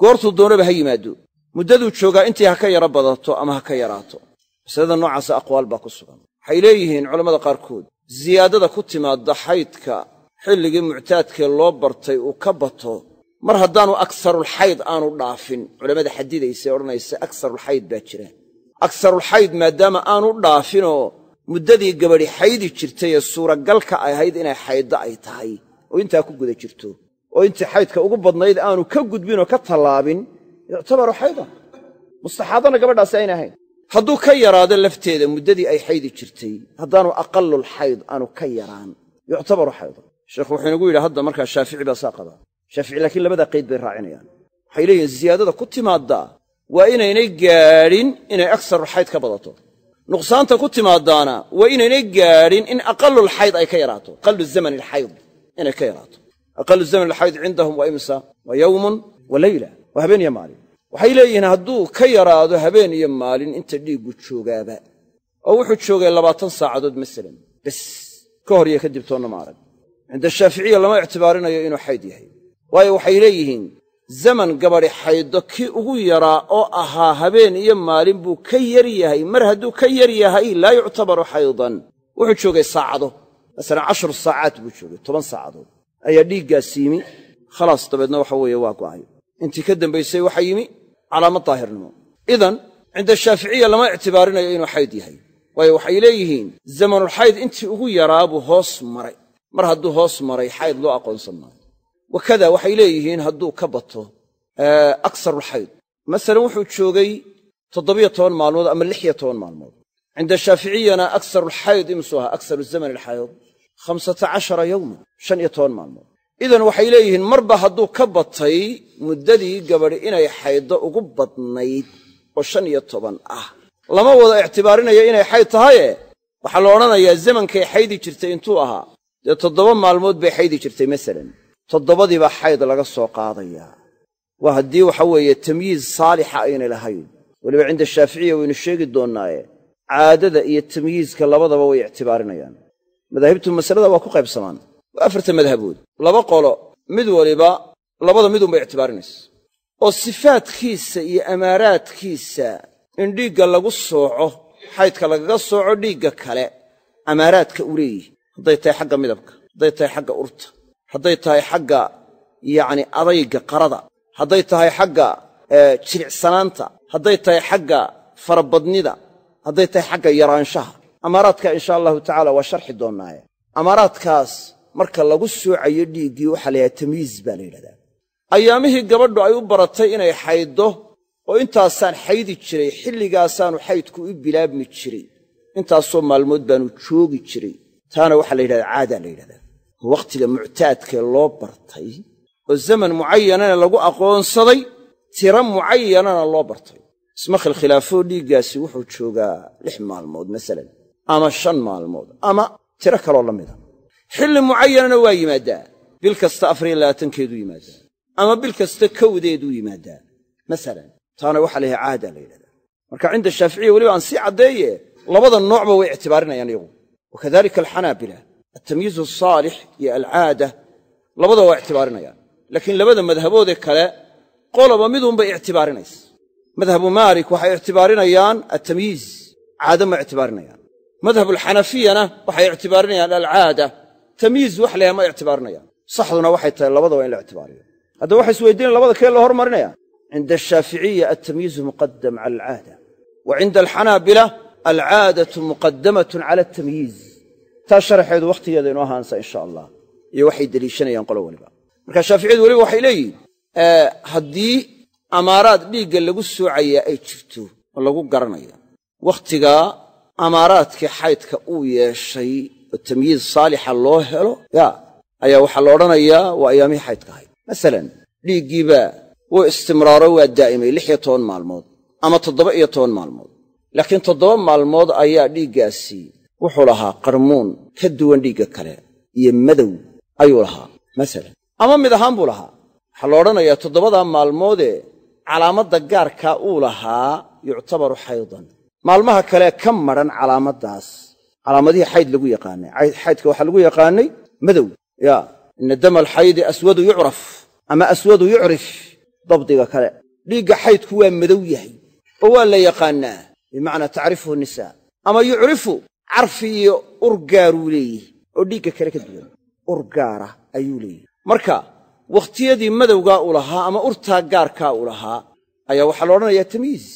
Goortuu doonaba ha yimaado. Muddaduu joogaa intii ha ka yara badato ama ha ka yaraato. Masalada noocaasa aqwaal baa ku sugan. Waxay leeyihiin culammada qaarkood ziyaadada ku timaadda xaydka xilligii muctaadkee loo bartay uu ka bato mar haddaanu agsarulxayd aanu dhaafin. Culammada xadidaysa ee odhanaysa agsarulxayd baa jira. Agsarulxayd maadaama aanu dhaafinoo muddadii gabadhi xaydi jirtay ee suuragalka ahayd inay xaydda ay tahay oo intaa ku guda jirto oo intii xaydka ugu badnayd aanu ka gudbinoo ka tallaabin yuctabaru xaydan mustaxaadana gabadhaasi ayna ahayn. Hadduu ka yaraado lafteeda muddadii ay xaydi jirtay haddaanu aqalulxayd aanu ka yaraan yuctabaru xaydan sheekhu wuxuu inagu yidhi hadda markaa shaafici baa saa qabaa shaafici laakiin labadaa qayd bay raacinayaan. Waxay leeyihiin ziyaadada ku timaaddaa waa inaynay gaadhin inay agsarulxayd ka badato. Nuqsaanta ku timaaddaana waa inaynay gaadhin in aqalulxayd ay ka yaraato aqalu zaman alxayd inay ka yaraato. Aqalu zaman alxayd cindahum waa imsa waa yowmun wa leyla waa habeen iyo maalin. Waxay leeyihiin hadduu ka yaraado habeen iyo maalin inta dhiiggu joogaaba. Oo wuxuu joogay labaatan saacadood masalan bes ka hor iyo kadib toonna ma cinda shaaficiya lama ictibaarinayo inuu xayd yahay. Waayo waxay leeyihiin zaman gabadhi xayddo kii ugu yaraa oo ahaa habeen iyo maalin buu ka yar yahay. Mar hadduu ka yar yahay laa yuctabaru xaydan. Wuxuu joogay saacado masalan cashru saacaat buu joogay toban saacadood. Ayaa dhiiggaas yimi khalaas dabeedna waxa weeye waa go'ay. Intii ka dambaysay waxaa yimi calaamad daahirnimo. Idan cinda shaaficiya lama ictibaarinayo inuu xayd yahay. Waayo waxay leeyihiin zamanulxayd intii ugu yaraabuu hoos maray. Mar hadduu hoos maray xayd loo aqoonsan maayo. Wakada waxay leeyihiin hadduu ka bato aksarulxayd masalan wuxuu joogay toddobiyo toban maalmood ama lixiyo toban maalmood. Cinda shaaficiyana ahaa aksaru zaman alxayd khamsata cashara yowman shan iyo toban maalmood. Idan waxay leeyihiin marba hadduu ka batay muddadii gabadhi inay xayddo ugu badnayd oo shan iyo toban ah. Lama wada ictibaarinayo inay xayd tahaye waxaa la odhanayaa zamankay xaydi jirtay intuu ahaa. Dee toddoba maalmood bay xaydi jirtay masalan. Toddobadiibaa xayd laga soo qaadayaa waa haddii waxa weeye tamyiiz saalixa aynay lahayn. Weliba cinda shaaficiya waynu sheegi doonnaaye caadada iyo tamyiizka labadaba way ictibaarinayaan madaahibtu masalada waa ku qaybsamaan. Afarta madhabood. Laba qolo mid waliba labada midunbay ictibaarinaysa. Oo sifaadkiisa iyo amaaraadkiisa in dhiigga lagu sooco xaydka lagaga sooco dhiigga kale amaaraadka u leeyihi hadday tahay xagga midabka hadday tahay xagga urta hadday tahay xagga yacni adayga qarada hadday tahay xagga jilicsanaanta hadday tahay xagga farabadnida hadday tahay xagga yaraanshaha amaaraadka insha allahu tacala waa sharxi doonnaaye amaaraadkaas marka lagu soocayo dhiiggii waxaa la yidhaha tamyiiz baa la yidhahdaa. Ayaamihii gabadhu ay u baratay inay xayddo oo intaasaan xaydi jiray xilligaasaanu xaydku u bilaabmi jiray. Intaasoo maalmood baanu joogi jiray. Taana waxaa la yidhahdaa caadaa la yidhahdaa. Wakhtiga muctaadkee loo bartay oo zaman mucayanana lagu aqoonsaday tiro mucayanana loo bartay. Isma khilkhilaafoo dhiiggaasi wuxuu joogaa lix maalmood masalan ama shan maalmood ama tiro kaloo la mida xilli mucayanana waa yimaaddaa bil kasta afariyo labaatankeeduu yimaaddaa ama bil kasta kowdeeduu yimaaddaa masalan taana waxaa la yidhaha caadaa la yidhahdaa marka cinda shaaficiya weliba aan sii caddeeye labada noocba way ictibaarinayaan iyagu. Wakadalika alxanaabila altamyiizu asaalix iyo alcaada labadaba waa ictibaarinayaan laakiin labada madhaboodee kale qoloba midunbay ictibaarinaysa madhabu maalik waxay ictibaarinayaan altamyiiz caada ma ictibaarinayaan madhabulxanafiyana waxay ictibaarinayaan alcaada. Tamyiiz wax leha ma ictibaarinayaan. Saxduna waxay tahay labadaba in la ictibaariyo. Haddaba waxay isweydiinayan labada kee loo hormarinaya cinda ashaaficiya altamyiizu muqadam cala alcaada wa cinda alxanaabila alcaadatu muqadamatun cala altamyiiz taa sharaxeedu wakhtigeeda inoo ahaansa insha allah. Iyo waxay deliishanayaan qolo weliba marka shaaficiyadu weliba waxay leeyihiin haddii amaaraad dhiigga lagu soocayaa ay jirto oo lagu garanaya wakhtigaa amaaraadkii xaydka uu yeeshay oo tamyiid saalixa loo helo yaa ayaa waxaa la odhanayaa waa ayaamihii xaydka ahayd. Masalan dhiiggiibaa wuu istimraaro waa daa'imay lix iyo toban maalmood ama toddoba iyo toban maalmood. Laakiin toddoba maalmood ayaa dhiiggaasi wuxuu lahaa qarmuun ka duwan dhiigga kale iyo madow ayuu lahaa. Masalan ama mid ahaan buu lahaa. Waxaa la odhanayaa toddobadaa maalmoodee calaamadda gaarkaa uu lahaa yuctabaru xaydan maalmaha kale ka madhan calaamaddaas calaamadihii xayd lagu yaqaanay. Xaydka waxaa lagu yaqaanay madow. Yaa ina dama alxaydi aswadu yucraf. Ama aswadu yucrif dabdiga kale. Dhiigga xaydku waa madow yahay. Oo waa la yaqaannaa bimacnaa tacrifuhu nisaa ama yucrifu carfi iyo urgaaruu leeyihi oo dhiigga kale ka duwan. Urgaara ayuu leeyihi marka wakhtiyadii madowgaa u lahaa ama urtaa gaarkaa u lahaa ayaa waxaa la odhanayaa tamyiiz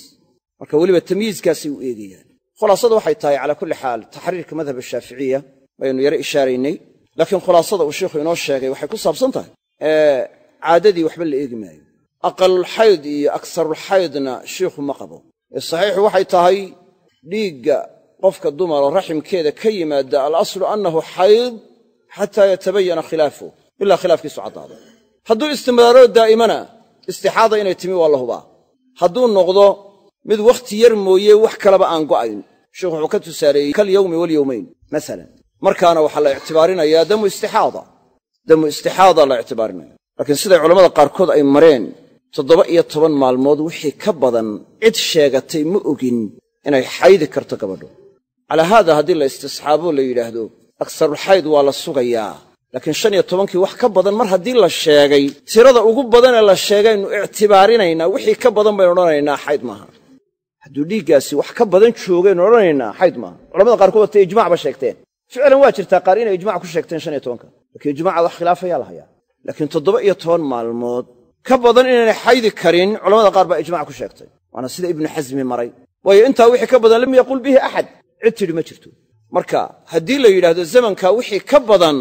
marka weliba tamyiizkaasay u eegayaan khulaasadu waxay tahay calaa kulli xaal taxriirka madhab ashaaficiya baynu yaro ishaaraynay laakiin khulaasada uu sheikhu inoo sheegay waxay ku saabsan tahay caadadii waxba la eegi maayo. Aqalulxayd iyo agsarulxaydna shiikhu ma qabo. Ee saxiixu waxay tahay dhiigga qofka dumara raximkeeda ka yimaada alaslu annahu xayd xataa yatabayana khilaafuh ilaa khilaafkiisu caddaado. Hadduu istimraaro daa'imana istixaada inay timi waa la hubaa. Hadduu noqdo mid wakhti yar mooye wax kaleba aan go'ayn. Sheikhu wuxuu ka tusaaleeyey kalyowmi walyowmayn masalan. Markaana waxaa la ictibaarinayaa damu istixaada. Damu istixaada la ictibaarinaya laakiin siday culammada qaarkood ay mareen toddoba iyo toban maalmood wixii ka badan cid sheegatay ma ogin inay xaydi karto gabadhu. Calaa haada haddii la istisxaabo la yidhaahdo agsarulxayd waa la sugayaa. Laakiin shan iyo tobankii wax ka badan mar haddii la sheegay tirada ugu badanee la sheegaynu ictibaarinaynaa wixii ka badan baynu odhanaynaa xayd maaha hadduu dhiiggaasi wax ka badan joogaynu odhanaynaa xayd maaha culamada qaarkood watay ijmacba sheegteen. Ficlan waa jirtaa qaar inay ijmac ku sheegteen shan iyo tobanka. Laakiin ijmaca wax khilaafayaa la hayaa. Laakiin toddoba iyo toban maalmood ka badan inaynay xaydi karin culamada qaar baa ijmac ku sheegtay. Waana sida ibnu xasmi maray. Waayo intaa wixii ka badan lam yaqul bihi axad cid tidhi ma jirto. Marka haddii la yidhaahdo zamankaa wixii ka badan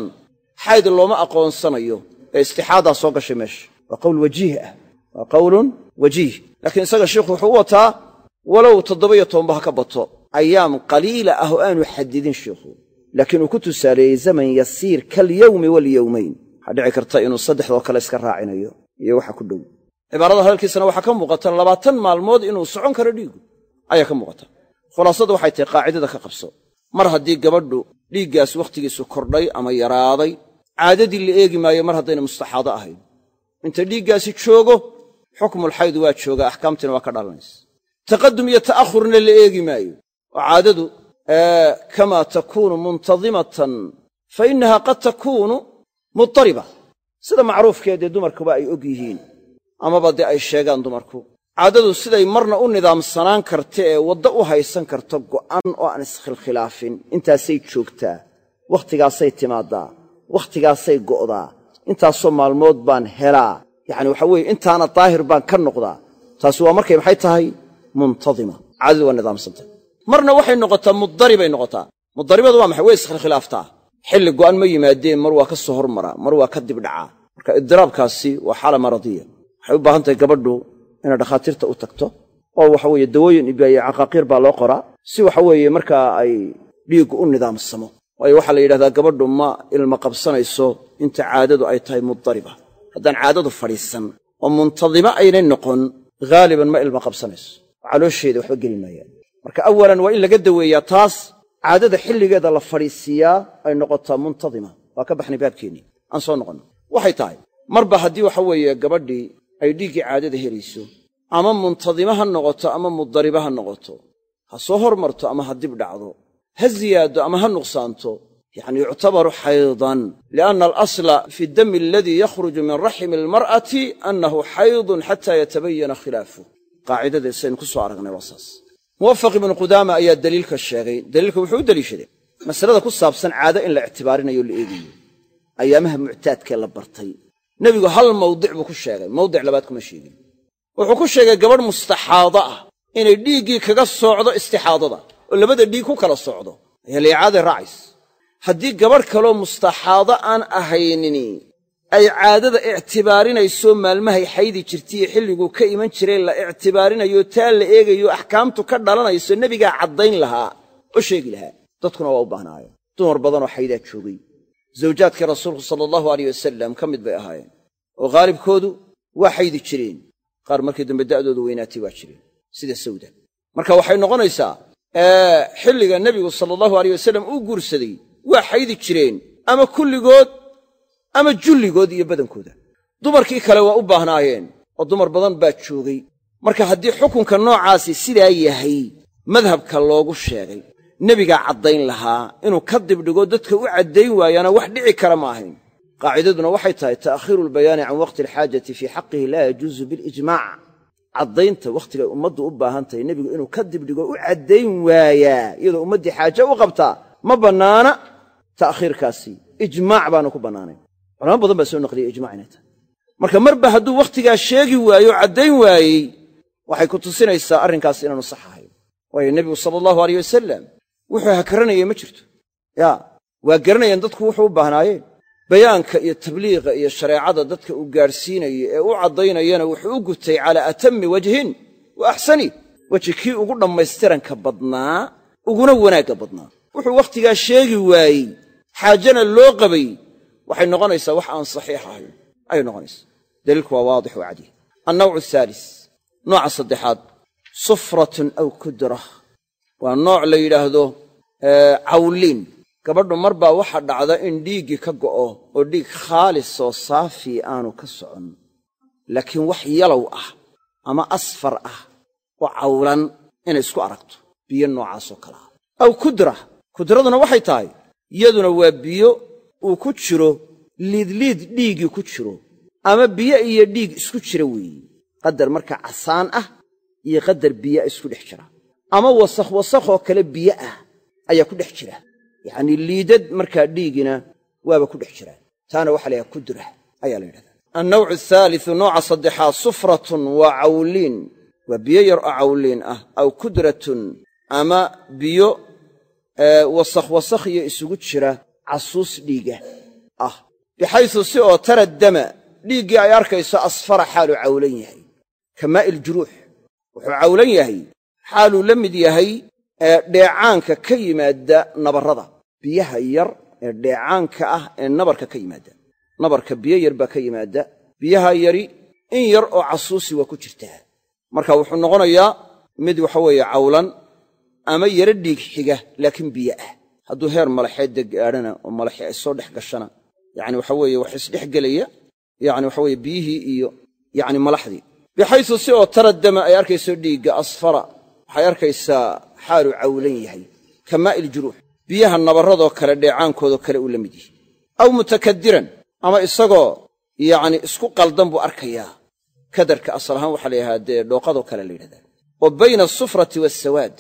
xayd looma aqoonsanayo. Ee istixaadaa soo gashay meesha. Waa qowl wajiih ah. Waa qowlun wajiih. Laakiin isaga sheikhu wuxuu u wataa walow toddoba iyo tobanba ha ka bato ayaam qaliila ah oo aanu xadidin sheikhu. Laakiin uu ku tusaaleeyey zaman yasiir kalyowmi walyowmayn waxaa dhici karta inuu saddexdoo kale iska raacinayo. Iyo waxa ku dhow. Cibaarada hadalkiisana waxaa ka muuqata labaatan maalmood inuu socon karo dhiigu ayaa ka muuqata. Khulaasadu waxay tahay qaacidada ka qabso. Mar haddii gabadhu dhiiggaas wakhtigiisu kordhay ama yaraaday caadadii la eegi maayo mar haddayna mustaxaado ahayn. Inta dhiiggaasi joogo xukmulxayd waa joogaa axkaamtiina waa ka dhalanaysa taqadum iyo ta'ahurna la eegi maayo. Oo caadadu kamaa takuunu muntadimatan fa innaha qad takuunu mudariba sida macruufkeedee dumarkuba ay og yihiin amaba dee ay sheegaan dumarku. Caadadu siday marna u nidaamsanaan karta ee waddo u haysan karto go'an oo aan iskhilkhilaafin intaasay joogtaa wakhtigaasay timaaddaa wakhtigaasay go'daa. Intaasoo maalmood baan helaa. Yacani waxa weeye intaana daahir baan ka noqdaa. Taasi waa markay maxay tahay muntadima caadadu waa nidaamsantay marna waxay noqotaa mudaribay noqotaa. Mudaribadu waa maxay? Way iskhilkhilaaftaa xilli go'an ma yimaadeen mar waa ka soo hormaraa mar waa ka dibdhacaa marka idiraabkaasi waa xaala maradiya. Waxay u baahan tahay gabadhu inay dhakhaatiirta u tagto oo waxa weeye dawooyin iyo caqaaqiir baa loo qoraa si waxa weeye markaa ay dhiiggu u nidaamsamo. Waayo waxaa la yidhahdaa gabadhu ma ilma qabsanayso inta caadadu ay tahay mudariba haddaan caadadu fadhiisan oo muntadimo aynay noqon haaliban ma ilma caloosheeda waxba geli maayaan. Marka awalan waa in laga daweeyaa taas caadada xilligeeda la fadhiisiiyaa ay noqotaa muntadima waa ka baxnay baabkeennii aan soo noqonno. Waxay tahay marba haddii waxa weeye gabadhii ay dhiiggii caadada helayso ama muntadima ha noqoto ama mudariba ha noqoto ha soo hormarto ama ha dib dhacdo ha ziyaaddo ama ha nuqsaanto yacni yuctabaru xaydan lianna alasla fi dami aladii yakhruju min raximi almar'ati annahu xaydun xataa yatabayana khilaafuh qaacidada saynu ku soo aragnay waa saas. Muwafaq ibnu qudaama ayaa daliilka sheegay daliilka wuxuu u deliishaday masalada ku saabsan caado in la ictibaarinayo la eegayo ayaamaha muctaadkee la bartay. Nebigu hal mawdic buu ku sheegay mawdic labaad kuma sheegin. Wuxuu ku sheegay gabadh mustaxaado ah inay dhiiggii kaga soocdo istixaadada oo labada dhiig ku kala socdo. Ayaa liicaaday raacays haddii gabadh kaloo mustaxaado aan ahaynini ay caadada ictibaarinayso maalmahay xaydi jirtaiyo xilliguu ka iman jiray la ictibaarinayo taa la eegayo axkaamtu ka dhalanayso nebigaa caddayn lahaa. Oo sheegi lahaa dadkuna waa u baahnaayeen. Dumar badanoo xaydaa joogay. Zawjaadkii rasuulku sala allahu aleyh wasalam ka mid bay ahaayeen. Oo khaalibkoodu waa xaydi jireen. Qaar markii dambe da'doodu weynaatay waa jireen. Sida sawda. Marka waxay noqonaysaa xilliga nebigu sala allahu aleyh wasalam uu guursaday waa xaydi jireen. Ama kulligood ama julligood iyo badankooda. Dumarkii kale waa u baahnaayeen oo dumar badan baa joogay. Marka haddii xukunka noocaasi sidaa yahay madhabka loogu sheegay. Nebigaa caddayn lahaa inuu ka dibdhigo dadka u caddayn waayaana wax dhici kara ma ahayn. Qaacidaduna waxay tahay ta'khiiru albayaani can waqti alxaajati fii xaqihi laa yajuusu bilijmaac caddaynta wakhtigay ummaddu u baahan tahay nebigu inuu ka dibdhigo u caddayn waayaa iyadoo ummaddii xaaje u qabtaa ma bannaana ta'khiirkaasi. Ijmaac baanu ku bannaanayn culamo badan baa soo naqliyay ijmac inay tahay. Marka marba hadduu wakhtigaa sheegi waayo caddayn waayey waxay ku tusinaysaa arrinkaas inaanu sax ahayn waayo nebigu sala allahu aleyh wasalam wuxuu hakaranayay ma jirto. Yaa waa garanayeen dadku wuxuu u baahnaayeen bayaanka iyo tabliiqa iyo shareecada dadka uu gaadhsiinayo ee u caddaynayana wuxuu u gutay calaa atammi wajhin wa axsani. Weji kii ugu dhammaystiranka badnaa uguna wanaagga badnaa. Wuxuu wakhtigaa sheegi waayey xaajana loo qabay waxay noqonaysaa wax aan saxiix ahayn. Ayay noqonaysaa. Daliilku waa waadix oo cadiih annawcu ahaalis nooca saddexaad sufratun aw kudra. Waa nooc la yidhaahdo cawliin. Gabadhu mar baa waxa dhacda in dhiiggii ka go'o oo dhiig khaalis oo saafi aanu ka socon. Laakiin wax yalow ah ama asfar ah oo cawlan inay isku aragto biyo noocaasoo kale ah. Aw kudra. Kudraduna waxay tahay iyaduna waa biyo uu ku jiro liidliid dhiiggii ku jiro ama biyo iyo dhiig isku jira weeye qadar markaa casaan ah iyo qadar biyaa isku dhex jira ama wasakh wasakhoo kale biyo ah ayaa ku dhex jira. Yacnii liidad markaa dhiigina waaba ku dhex jiraan taana waxa la kudra ayaa la yidhahdaa. Annawcu athaalitu nooca saddexaad sufratun waa cawliin. Waa biyo yar oo cawliin ah aw kudratun ama biyo wasakh wasakh iyo isugu jira casuus dhiiga ah bixaysu si oo tara dama dhiiggii ay arkayso asfara xaaluu cawlan yahay. Ka maa'i ljuruux wuxuu cawlan yahay xaaluu la mid yahay dheecaanka ka yimaadda nabarrada. Biyaha yar ee dheecaanka ah ee nabarka ka yimaadda. Nabarka biyo yar baa ka yimaadda. Biyaha yari in yar oo casuusi waa ku jirtaa marka wuxuu noqonayaa mid waxa weeye cawlan ama yaro dhiig xiga laakiin biyo ah hadduu heer malaxeedda gaadhana oo malaxi ay soo dhex gashana yacni waxa weeye wax isdhex gelaya yacni waxa weye biyihii iyo yacni malaxdii. Bixaysu si oo taradama ay arkayso dhiigga asfara waxay arkaysaa xaaluu cawlan yahay ka maa'i ljuruux biyaha nabarradoo kale dheecaankoodoo kale uu la mid yihi aw mutakadiran ama isagoo yacni isku qaldan buu arkayaa. Kadarka asal ahaan waxaa la yidhahdaa dee dhooqadoo kale la yidhahdaa oo bayna asufrati waasawaad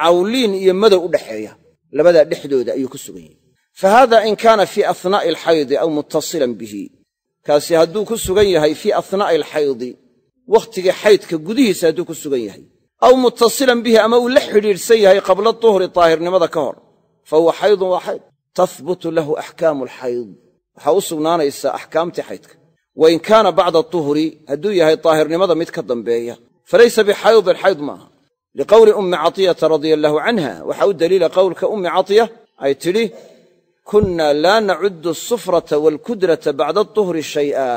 cawliin iyo madow u dhaxeeya labadaa dhexdooda ayuu ku sugan yahay. Fa haada in kaana fii ahnaa'i alxaydi aw muttasilan bihi. Kaasi hadduu ku sugan yahay fii ahnaa'i alxaydi wakhtigii xaydka gudihiisa hadduu ku sugan yahay. Aw muttasilan bihi ama uu la xidhiidhsan yahay qabla duhri daahirnimada ka hor fa huwa xaydun waa xayd. Tahbutu lahu axkaamu alxayd waxaa u sugnaanaysaa axkaamtii xaydka. Wa in kaana bacda duhri hadduu yahay daahirnimada mid ka dambeeya falaysa bixaydin xayd maaha liqowli ummi catiyata radia allaahu canha waxaa u daliila qowlka ummi catiya ay tidhi kunna laa nacuddu asufrata waalkudrata bacda duhri shay'a.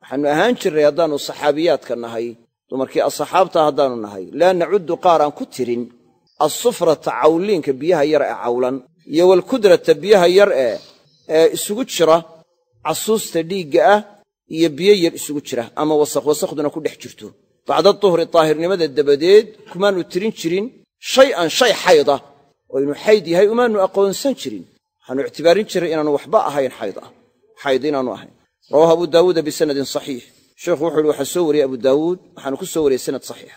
Waxaannu ahaan jirray haddaannu saxaabiyaadka nahay dumarkii asxaabtaa haddaannu nahay. Laa nacuddu qaar aan ku tirin assufrata cawliinka biyaha yar ee cawlan iyo waalkudrata biyaha yar ee ee isugu jira casuusta dhiigga ah iyo biyo yar isugu jira ama wasakhduna ku dhex jirto bacda duhri daahirnimada dabadeed kumaannu tirin jirin shay an shay xayda oo inuu xayd yahay umaannu aqoonsan jirin. Waxaannu ictibaarin jiray inaanu waxba ahayn xayd ah xayd inaanu ahayn. Rawaahu abu daawuuda bisanadin saxiix. Sheikhu wuxu uhi waxaa soo wariyey abu daawuud waxaanu ku soo wariyey sanad saxiixa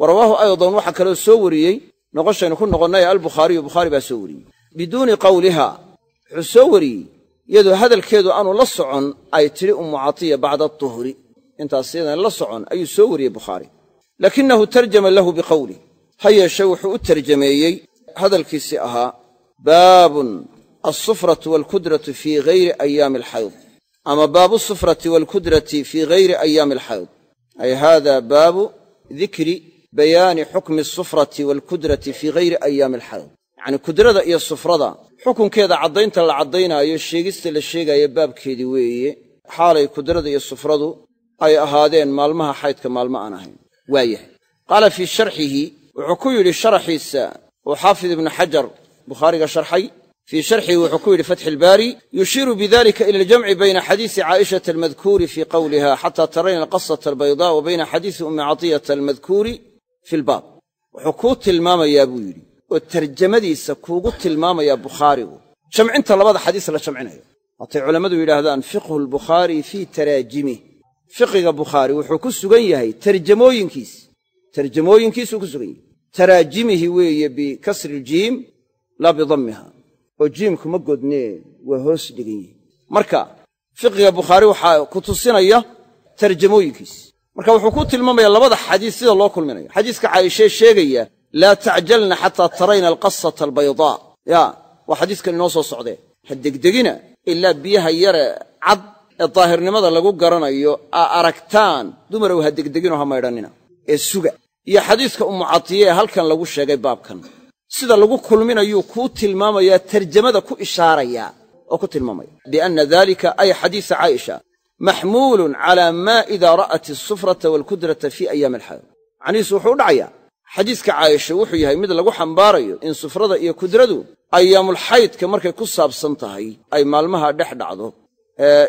wa rawaahu aydan waxaa kaloo soo wariyey noqoshaynu ku noqonnay albukhaariyu bukhaari baa soo wariyey. Biduuni qawliha wuxuu soo wariyey iyadoo hadalkeedu aanu la socon ay tidhi ummu catiya bacda duhri intaas yadan la socon ayuu soo wariyey bukhaari. Laakinahu tarjama lahu biqawlih ha yeeshee wuxuu u tarjameeyey hadalkiisii ahaa baabun alsufratu waalkudratu fii gayri ayaami alxayd ama baabu sufrati waalkudrati fii gayri ayaami alxayd ay hada baabu dikri bayaani xukmi asufrati waalkudrati fii gayri ayaami alxayd yacnii kudrada iyo sufrada xukunkeeda caddaynta la caddaynaayo sheegista la sheegaayo baabkeedii weeye. Xaalay kudrada iyo sufradu ay ahaadeen maalmaha xaydka maalmo aan ahayn. Waa yahay qaala fii sharxihi wuxuu ku yidhi sharaxiisa uu xaafid ibnu xajar bukhaariga sharxay fii sharxihi wuxuu ku yidhi fatxi yushiiru bidalika ila aljamci bayna xadiisi caa'ishata almadkuuri fii qowliha xataa tarayna alqasata albaydaa wa bayna xadiisi ummi catiyata almadkuuri fi lbaab wuxuu kuu tilmaamayaa buu yidhi oo tarjamadiisa kuugu tilmaamayaa bukhaarigu. Jamcinta labada xadiis la jamcinayo. Waatay culammadu yidhaahdaan fiqhu lbukhaari fii taraajimih fiqiga bukhaari wuxuu ku sugan yahay tarjamooyinkiis. Tarjamooyinkiisuu ku sugan yahay. Taraajimihi weeye bikasri iljiim laa bidammiha oo jiimku ma godnee waa hoos dhigan yihi marka fiqiga bukhaari waxaa ku tusinaya tarjamooyinkiis. Marka wuxuu ku tilmaamaya labada xadiis sida loo kulminayo. Xadiiska caaishee sheegaya laa tacjalna xataa tarayna alqasata albaydaa ya waa xadiiskan inoo soo socdee. Ha degdegina ilaa biyaha yare cad ee daahirnimada lagu garanayo aa aragtaan dumarow ha degdeginoo ha maydhannina ee suga. Iyo xadiiska ummu ee halkan lagu sheegay baabkan. Sida lagu kulminayuu kuu tilmaamayaa tarjamada ku ishaarayaa oo ku tilmaamaya. Bianna dalika ay xadiisa caaisha maxmuulun calaa maa idaa ra'at asufrata waalkudrata fii ayaami alxayd macnihiisu wuxuu u dhacayaa xadiiska caaisha wuxuu yahay mid lagu xambaarayo in sufrada iyo kudradu ayaamulxaydka markay ku saabsan tahay ay maalmaha dhex dhacdo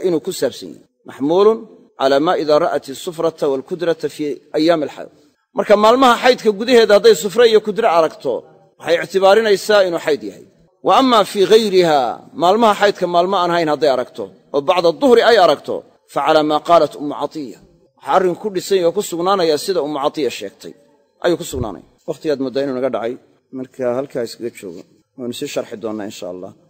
inuu ku saabsan yahay. Maxmuulun calaa maa idaa ra'at asufrata waalkudrata fii ayaami alxayd marka maalmaha xaydka gudaheeda hadday sufre iyo kudre aragto waxay ictibaarinaysaa inuu xayd yahay. Wa amma fii hayriha maalmaha xaydka maalmo aan hayn hadday aragto oo bacda duhri ay aragto fa calaa maa qaalat ummu catiya. Waxaa arrinku ku dhisan yahe oo ku sugnaanaya sida ummu catiya sheegtay. Ayuu ku sugnaanaya. Wakhtigaad mooddaa inuu naga dhacay. Marka halkaa iskaga joogo waynu sii sharxi doonnaa insha allah